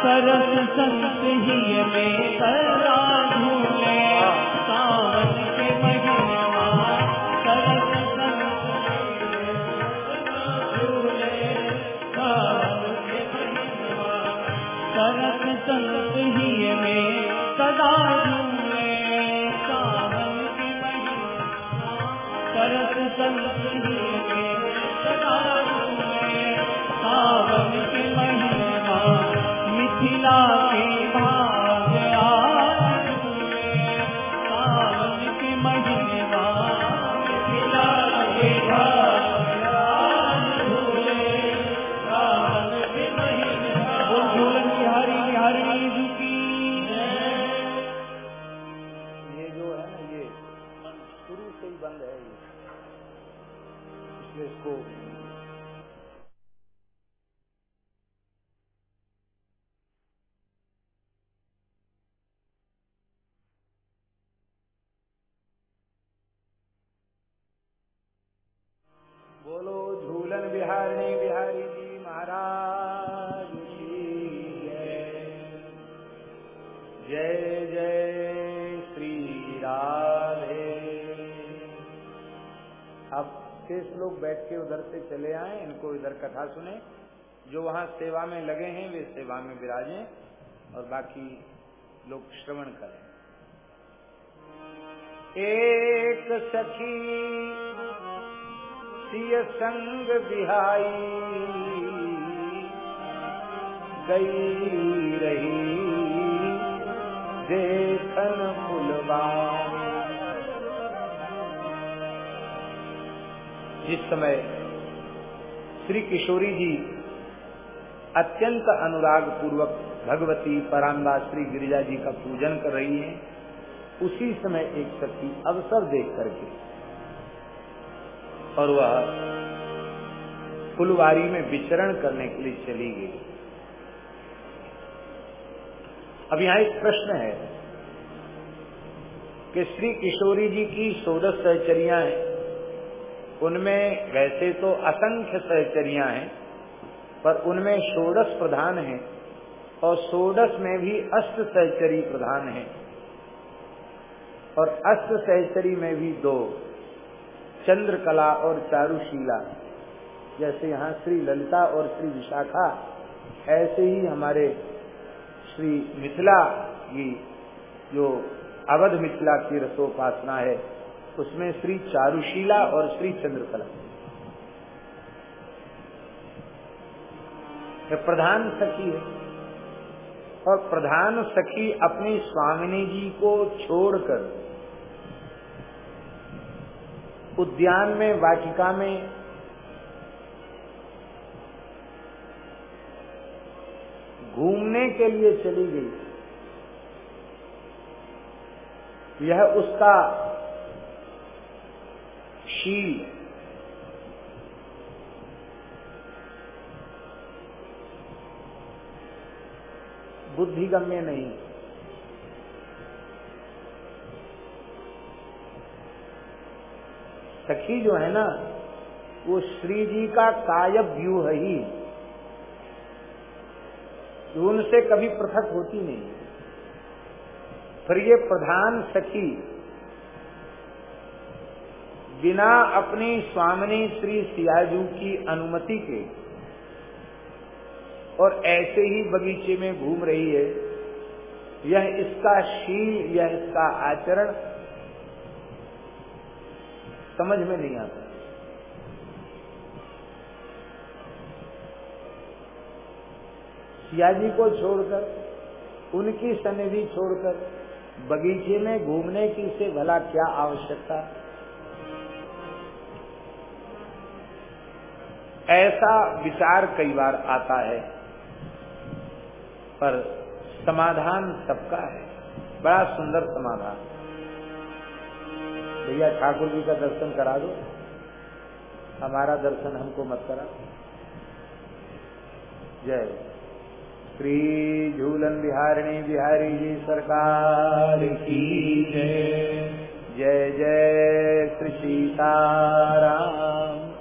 Speaker 2: सरस संत ही में सरा झूले सावन के महीनवा
Speaker 1: संग बिहाई। गई रही देखन फुलवान जिस समय श्री किशोरी जी अत्यंत अनुराग पूर्वक भगवती पराम्बा श्री गिरिजा जी का पूजन कर रही हैं, उसी समय एक सखी अवसर देख करके और वह फुलवारी में विचरण करने के लिए चली गई। अब यहाँ एक प्रश्न है कि श्री किशोरी जी की सोदस सहचरिया हैं। उनमें वैसे तो असंख्य सहचरिया हैं, पर उनमें षोडश प्रधान है और षोडश में भी अष्ट सहचरी प्रधान है। और अष्ट सहचरी में भी दो। चंद्रकला और चारुशीला। जैसे यहाँ श्री ललिता और श्री विशाखा, ऐसे ही हमारे श्री मिथिला की जो अवध मिथिला की रसोपासना है, उसमें श्री चारुशीला और श्री चंद्रकला। प्रधान सखी है। और प्रधान सखी अपनी स्वामिनी जी को छोड़कर उद्यान में वाटिका में घूमने के लिए चली गई। यह उसका शील। बुद्धिगम्य नहीं। सखी जो है ना, वो श्री जी का काय व्यूह ही उनसे कभी पृथक होती नहीं। फिर ये प्रधान सखी, बिना अपनी स्वामिनी श्री सियाजू की अनुमति के, और ऐसे ही बगीचे में घूम रही है, यह इसका शील, यह इसका आचरण समझ में नहीं आता। सियाजी को छोड़कर, उनकी सनिधि छोड़कर, बगीचे में घूमने की से भला क्या आवश्यकता? ऐसा विचार कई बार आता है, पर समाधान सबका है। बड़ा सुंदर समाधान। भैया ठाकुर जी का दर्शन करा दो। हमारा दर्शन हमको मत करा। जय। श्री झूलन बिहारिणी बिहारी जी सरकार की जय। जय जय श्री सीताराम।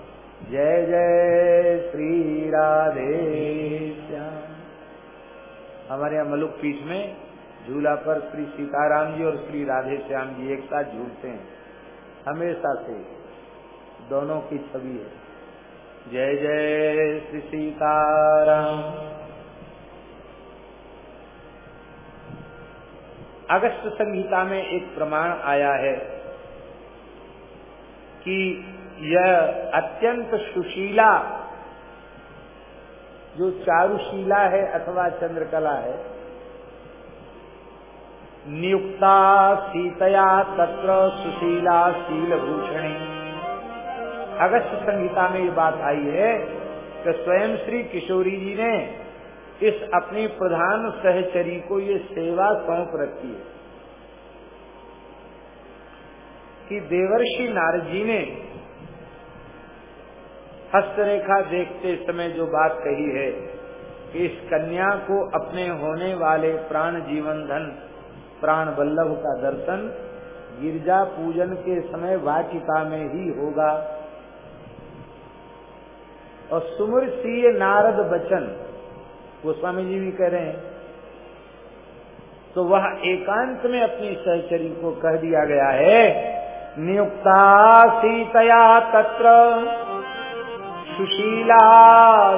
Speaker 1: जय जय श्री राधे हमारे यहाँ मलुक पीठ में झूला पर श्री सीताराम जी और श्री राधे श्याम जी एक साथ झूलते हैं। हमेशा से दोनों की छवि है। जय जय श्री सीताराम। अगस्त संहिता में एक प्रमाण आया है कि यह अत्यंत सुशीला, जो चारुशीला है अथवा चंद्रकला है नियुक्ता सीतया तत्र सुशीला शील भूषणी अगस्त संहिता में ये बात आई है कि स्वयं श्री किशोरी जी ने इस अपनी प्रधान सहचरी को ये सेवा सौंप रखी है कि देवर्षि नारद जी ने हस्तरेखा देखते समय जो बात कही है कि इस कन्या को अपने होने वाले प्राण जीवन धन प्राण वल्लभ का दर्शन गिरजा पूजन के समय वाटिका में ही होगा। और सुमर सिंह नारद बचन गोस्वामी जी भी कह रहे हैं तो वह एकांत में अपनी सहचरी को कह दिया गया है, नियुक्ता सीतया तत्र, सुशीला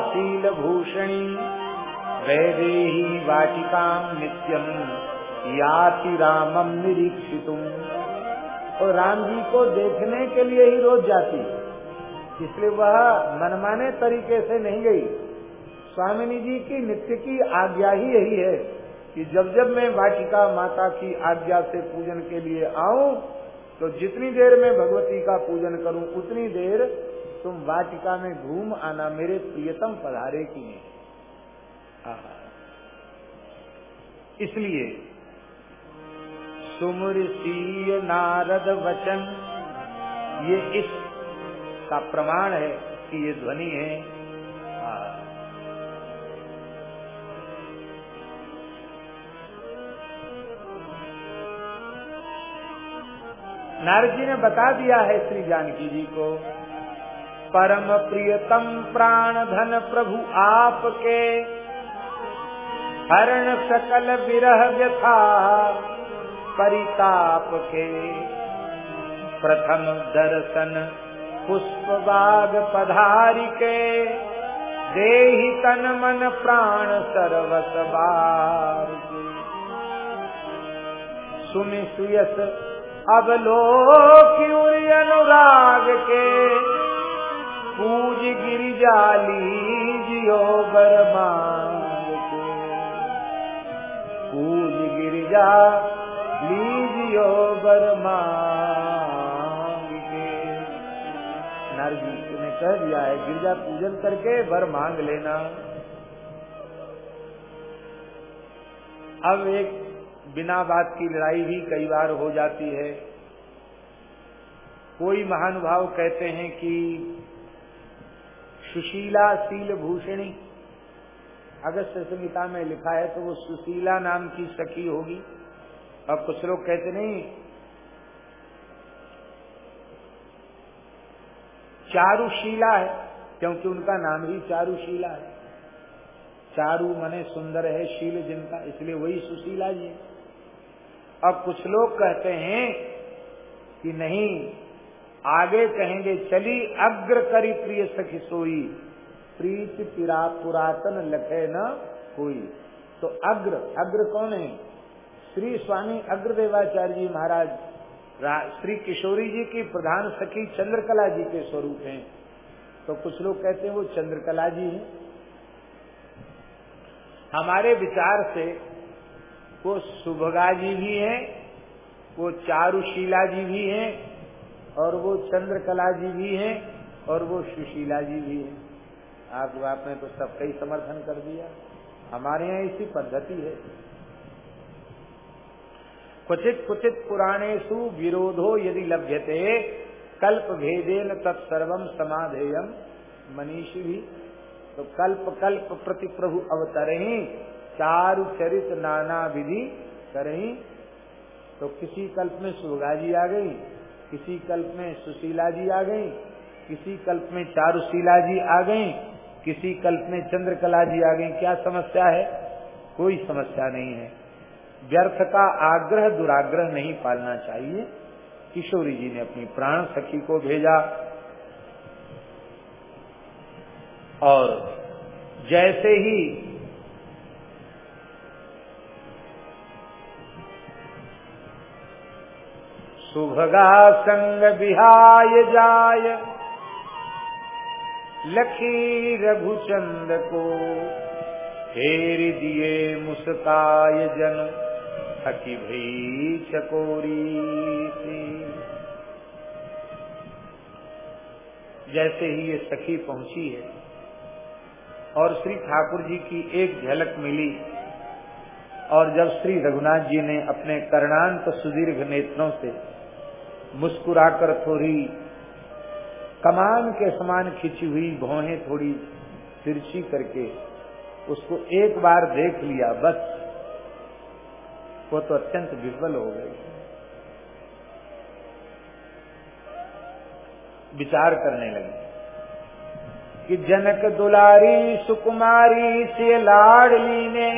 Speaker 1: शील भूषणी वैदेही वाटिका नित्यम। याति रामम निरीक्षित और राम जी को देखने के लिए ही रोज जाती इसलिए वह मनमाने तरीके से नहीं गई। स्वामिनी जी की नित्य की आज्ञा ही यही है कि जब जब मैं वाटिका माता की आज्ञा से पूजन के लिए आऊँ तो जितनी देर में भगवती का पूजन करूँ, उतनी देर तुम वाटिका में घूम आना मेरे प्रियतम पधारे की। आहा। सुमृषीय नारद वचन। ये इस का प्रमाण है कि ये ध्वनि है। नारद जी ने बता दिया है श्री जानकी जी को, परम प्रियतम प्राण धन प्रभु आपके, हरण सकल विरह व्यथा। परिताप के प्रथम दर्शन पुष्प बाग पधारी के देहि तन मन प्राण सर्वस बार सुनि सुयस अब लोक अनुराग के पूज गिरिजाली जियो बरमांग के पूज गिरिजा लीजियो बरमांग के नारजी ने कह दिया है, गिरजा पूजन करके वर मांग लेना। अब एक बिना बात की लड़ाई भी कई बार हो जाती है। कोई महानुभाव कहते हैं कि सुशीला शील भूषणी, अगस्त संहिता में लिखा है तो वो सुशीला नाम की सखी होगी। और कुछ लोग कहते नहीं। चारुशीला है, क्योंकि उनका नाम ही चारुशीला है। चारु मने सुंदर है, शील जिनका, इसलिए वही सुशीला जी अब कुछ लोग कहते हैं कि नहीं, आगे कहेंगे, चली अग्र करी प्रिय सखी सोई, प्रीत पिरा पुरातन लखे न कोई। तो अग्र अग्र कौन है? श्री स्वामी अग्रदेवाचार्य जी महाराज श्री किशोरी जी की प्रधान सखी चंद्रकला जी के स्वरूप हैं। तो कुछ लोग कहते हैं वो चंद्रकला जी हैं। हमारे विचार से वो सुभगा जी भी हैं, वो चारुशीला जी भी हैं, और वो चंद्रकला जी भी हैं, और वो सुशीला जी भी हैं। आप, आपने तो सबका ही समर्थन कर दिया। हमारे यहाँ इसी पद्धति है। क्वचित क्वचित पुराणेशु विरोधो यदि लभ्यते कल्प भेदेन तत्सर्व समाधेयम मनीषी भी तो कल्प कल्प प्रति प्रभु अवतरही चारु चरित नाना विधि करही तो किसी कल्प में सुगा जी आ गई, किसी कल्प में सुशीला जी आ गई, किसी कल्प में चारुशीला जी आ गई, किसी कल्प में चंद्रकला जी आ गई। क्या समस्या है? कोई समस्या नहीं है। व्यर्थ का आग्रह, दुराग्रह नहीं पालना चाहिए। किशोरी जी ने अपनी प्राण सखी को भेजा और जैसे ही सुभगा संग बिहाय जाय, लखी रघुचंद को फेर दिए मुस्काय जन। थकी भई चकोरी से जैसे ही ये सखी पहुँची है और श्री ठाकुर जी की एक झलक मिली और जब श्री रघुनाथ जी ने अपने कर्णांत सुदीर्घ नेत्रों से मुस्कुराकर थोड़ी कमान के समान खिंची हुई भौहें थोड़ी तिरछी करके उसको एक बार देख लिया, बस। वो तो अत्यंत विफल हो गई। विचार करने लगी कि जनक दुलारी सुकुमारी से लाडली ने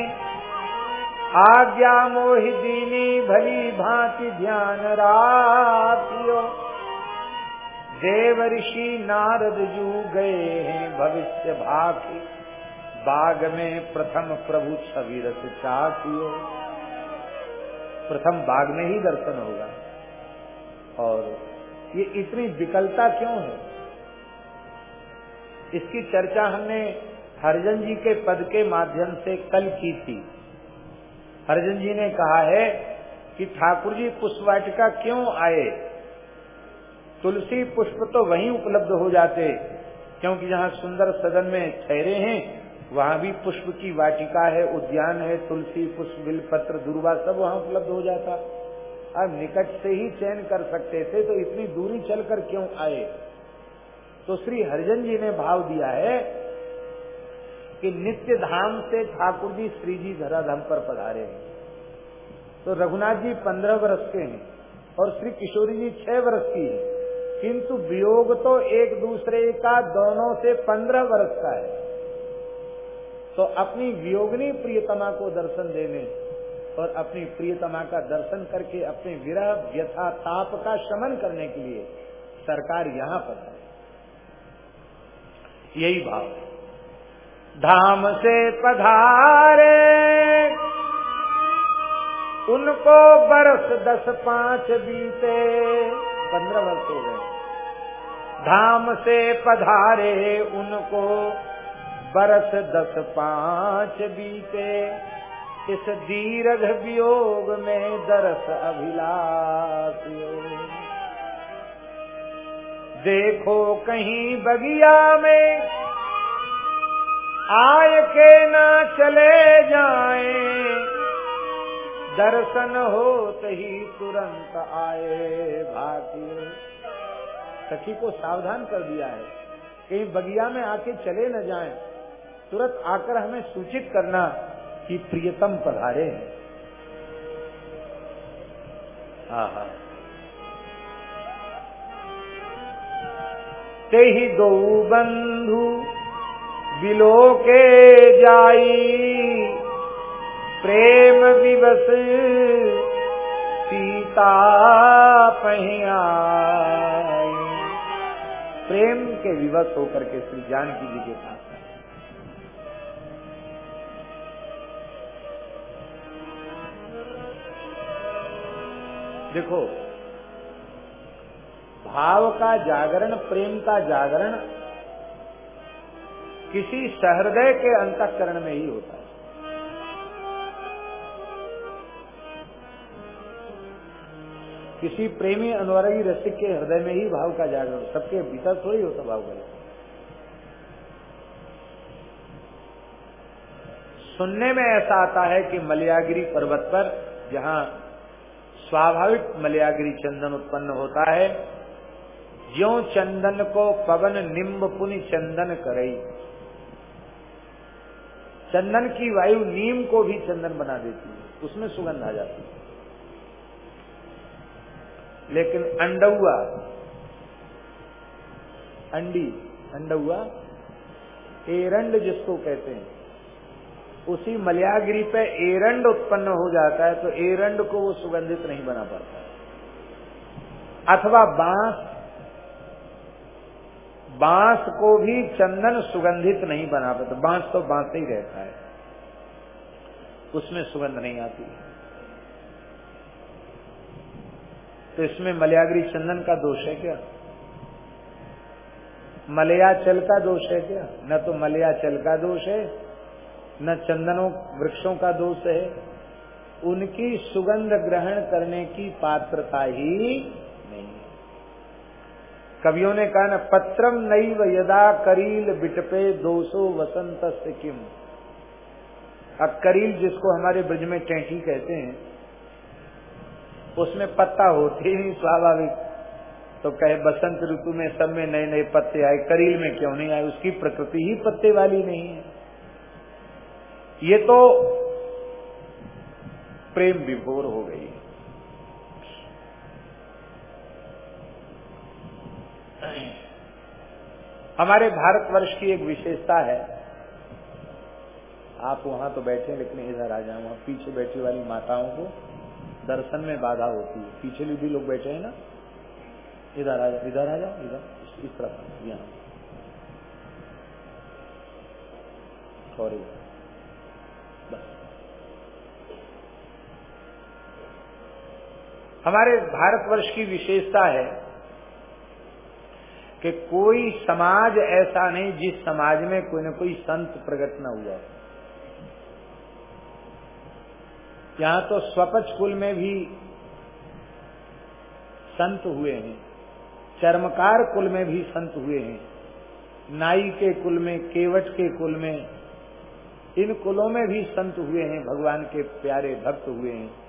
Speaker 1: आज्ञा मोहि दीनी भली भांति ध्यान राखियो। देव ऋषि नारद जू गए हैं भविष्य भाकी बाग में प्रथम प्रभु छवि रस चाकियो प्रथम बाग में ही दर्शन होगा। और ये इतनी विकलता क्यों है? इसकी चर्चा हमने हरजन जी के पद के माध्यम से कल की थी। हरजन जी ने कहा है कि ठाकुर जी पुष्पवाटिका क्यों आए? तुलसी पुष्प तो वहीं उपलब्ध हो जाते, क्योंकि जहाँ सुंदर सदन में ठहरे हैं वहाँ भी पुष्प की वाटिका है, उद्यान है, तुलसी, पुष्प बिल पत्र दुर्वा सब वहाँ उपलब्ध हो जाता। अब निकट से ही चयन कर सकते थे तो इतनी दूरी चलकर क्यों आए? तो श्री हरिजन जी ने भाव दिया है कि नित्य धाम से ठाकुर जी श्री जी धराधाम पर पधारे हैं। तो रघुनाथ जी पंद्रह वर्ष के हैं और श्री किशोरी जी छह वर्ष की है। किंतु वियोग तो एक दूसरे का दोनों से पंद्रह वर्ष का है। तो अपनी वियोगनी प्रियतमा को दर्शन देने और अपनी प्रियतमा का दर्शन करके अपने विरह व्यथा ताप का शमन करने के लिए सरकार यहाँ पर है। यही भाव धाम से पधारे, उनको बरस दस पाँच बीते, पंद्रह वर्ष हो गए। धाम से पधारे, उनको बरस दस पाँच बीते, इस दीर्घ वियोग में दरस अभिलाष देखो कहीं बगिया में आय के ना चले जाए, दर्शन होते ही तुरंत आए भाती सखी को सावधान कर दिया है, कहीं बगिया में आके चले न जाएँ। तुरंत आकर हमें सूचित करना कि प्रियतम पधारे हैं। ते ही दो बंधु बिलो के जाई, प्रेम दिवस सीता पहियाई प्रेम के विवश होकर के श्री जानकी जी के पास देखो, भाव का जागरण, प्रेम का जागरण किसी सहृदय के अंतकरण में ही होता है। किसी प्रेमी अनुरागी रसिक के हृदय में ही भाव का जागरण, सबके भीतर थोड़ी होता भाव का सुनने में ऐसा आता है कि मलयागिरी पर्वत पर जहाँ स्वाभाविक मलयागिरी चंदन उत्पन्न होता है। ज्यो चंदन को पवन निम्ब पुनि चंदन करई चंदन की वायु नीम को भी चंदन बना देती है। उसमें सुगंध आ जाती है। लेकिन अंडौआ अंडी अंडुआ एरंड जिसको कहते हैं उसी मलयागिरी पे एरंड उत्पन्न हो जाता है तो एरंड को वो सुगंधित नहीं बना पाता अथवा बाँस बाँस को भी चंदन सुगंधित नहीं बना पाता। बाँस तो बाँस ही रहता है। उसमें सुगंध नहीं आती। तो इसमें मलयागिरी चंदन का दोष है क्या? मलयाचल का दोष है क्या? न तो मलयाचल का दोष है न चंदनों, वृक्षों का दोष है। उनकी सुगंध ग्रहण करने की पात्रता ही नहीं कवियों ने कहा न, पत्रम नैव यदा करील बिटपे दोषो वसंत किम। अब करील जिसको हमारे ब्रज में टेंटी कहते हैं, उसमें पत्ता होते ही स्वाभाविक। तो कहे, बसंत ऋतु में सब में नए नए पत्ते आए, करील में क्यों नहीं आए? उसकी प्रकृति ही पत्ते वाली नहीं है। ये तो प्रेम विभोर हो गई। हमारे भारतवर्ष की एक विशेषता है, आप वहाँ तो बैठे लेकिन इधर आ जाए वहाँ पीछे बैठी वाली माताओं को दर्शन में बाधा होती है। पीछे भी लोग बैठे हैं ना? इधर आ जाओ, इधर आ जाओ, इधर, इस तरफ़ यहाँ। सॉरी हमारे भारतवर्ष की विशेषता है कि कोई समाज ऐसा नहीं जिस समाज में कोई न कोई संत प्रकट न हुआ यहाँ तो स्वपच कुल में भी संत हुए हैं, चर्मकार कुल में भी संत हुए हैं, नाई के कुल में, केवट के कुल में, इन कुलों में भी संत हुए हैं, भगवान के प्यारे भक्त हुए हैं।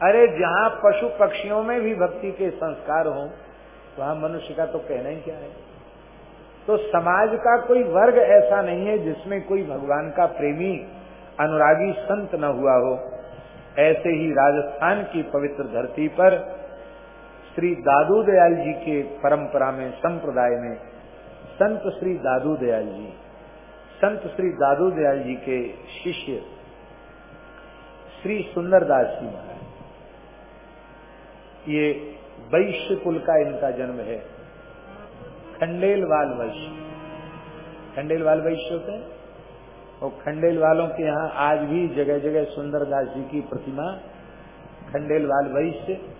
Speaker 1: अरे जहाँ पशु पक्षियों में भी भक्ति के संस्कार हों, वहाँ मनुष्य का तो कहना ही क्या है? तो समाज का कोई वर्ग ऐसा नहीं है जिसमें कोई भगवान का प्रेमी, अनुरागी संत न हुआ हो। ऐसे ही राजस्थान की पवित्र धरती पर श्री दादू दयाल जी के परंपरा में, संप्रदाय में संत श्री दादू दयाल जी, संत श्री दादू दयाल जी के शिष्य श्री सुंदरदास जी महाराज। ये वैश्य कुल का इनका जन्म है। खंडेल वाल वैश्य। खंडेल वाल वैश्य होते हैं। और खंडेल वालों के यहाँ आज भी जगह जगह सुंदरदास जी की प्रतिमा, खंडेल वाल वैश्य।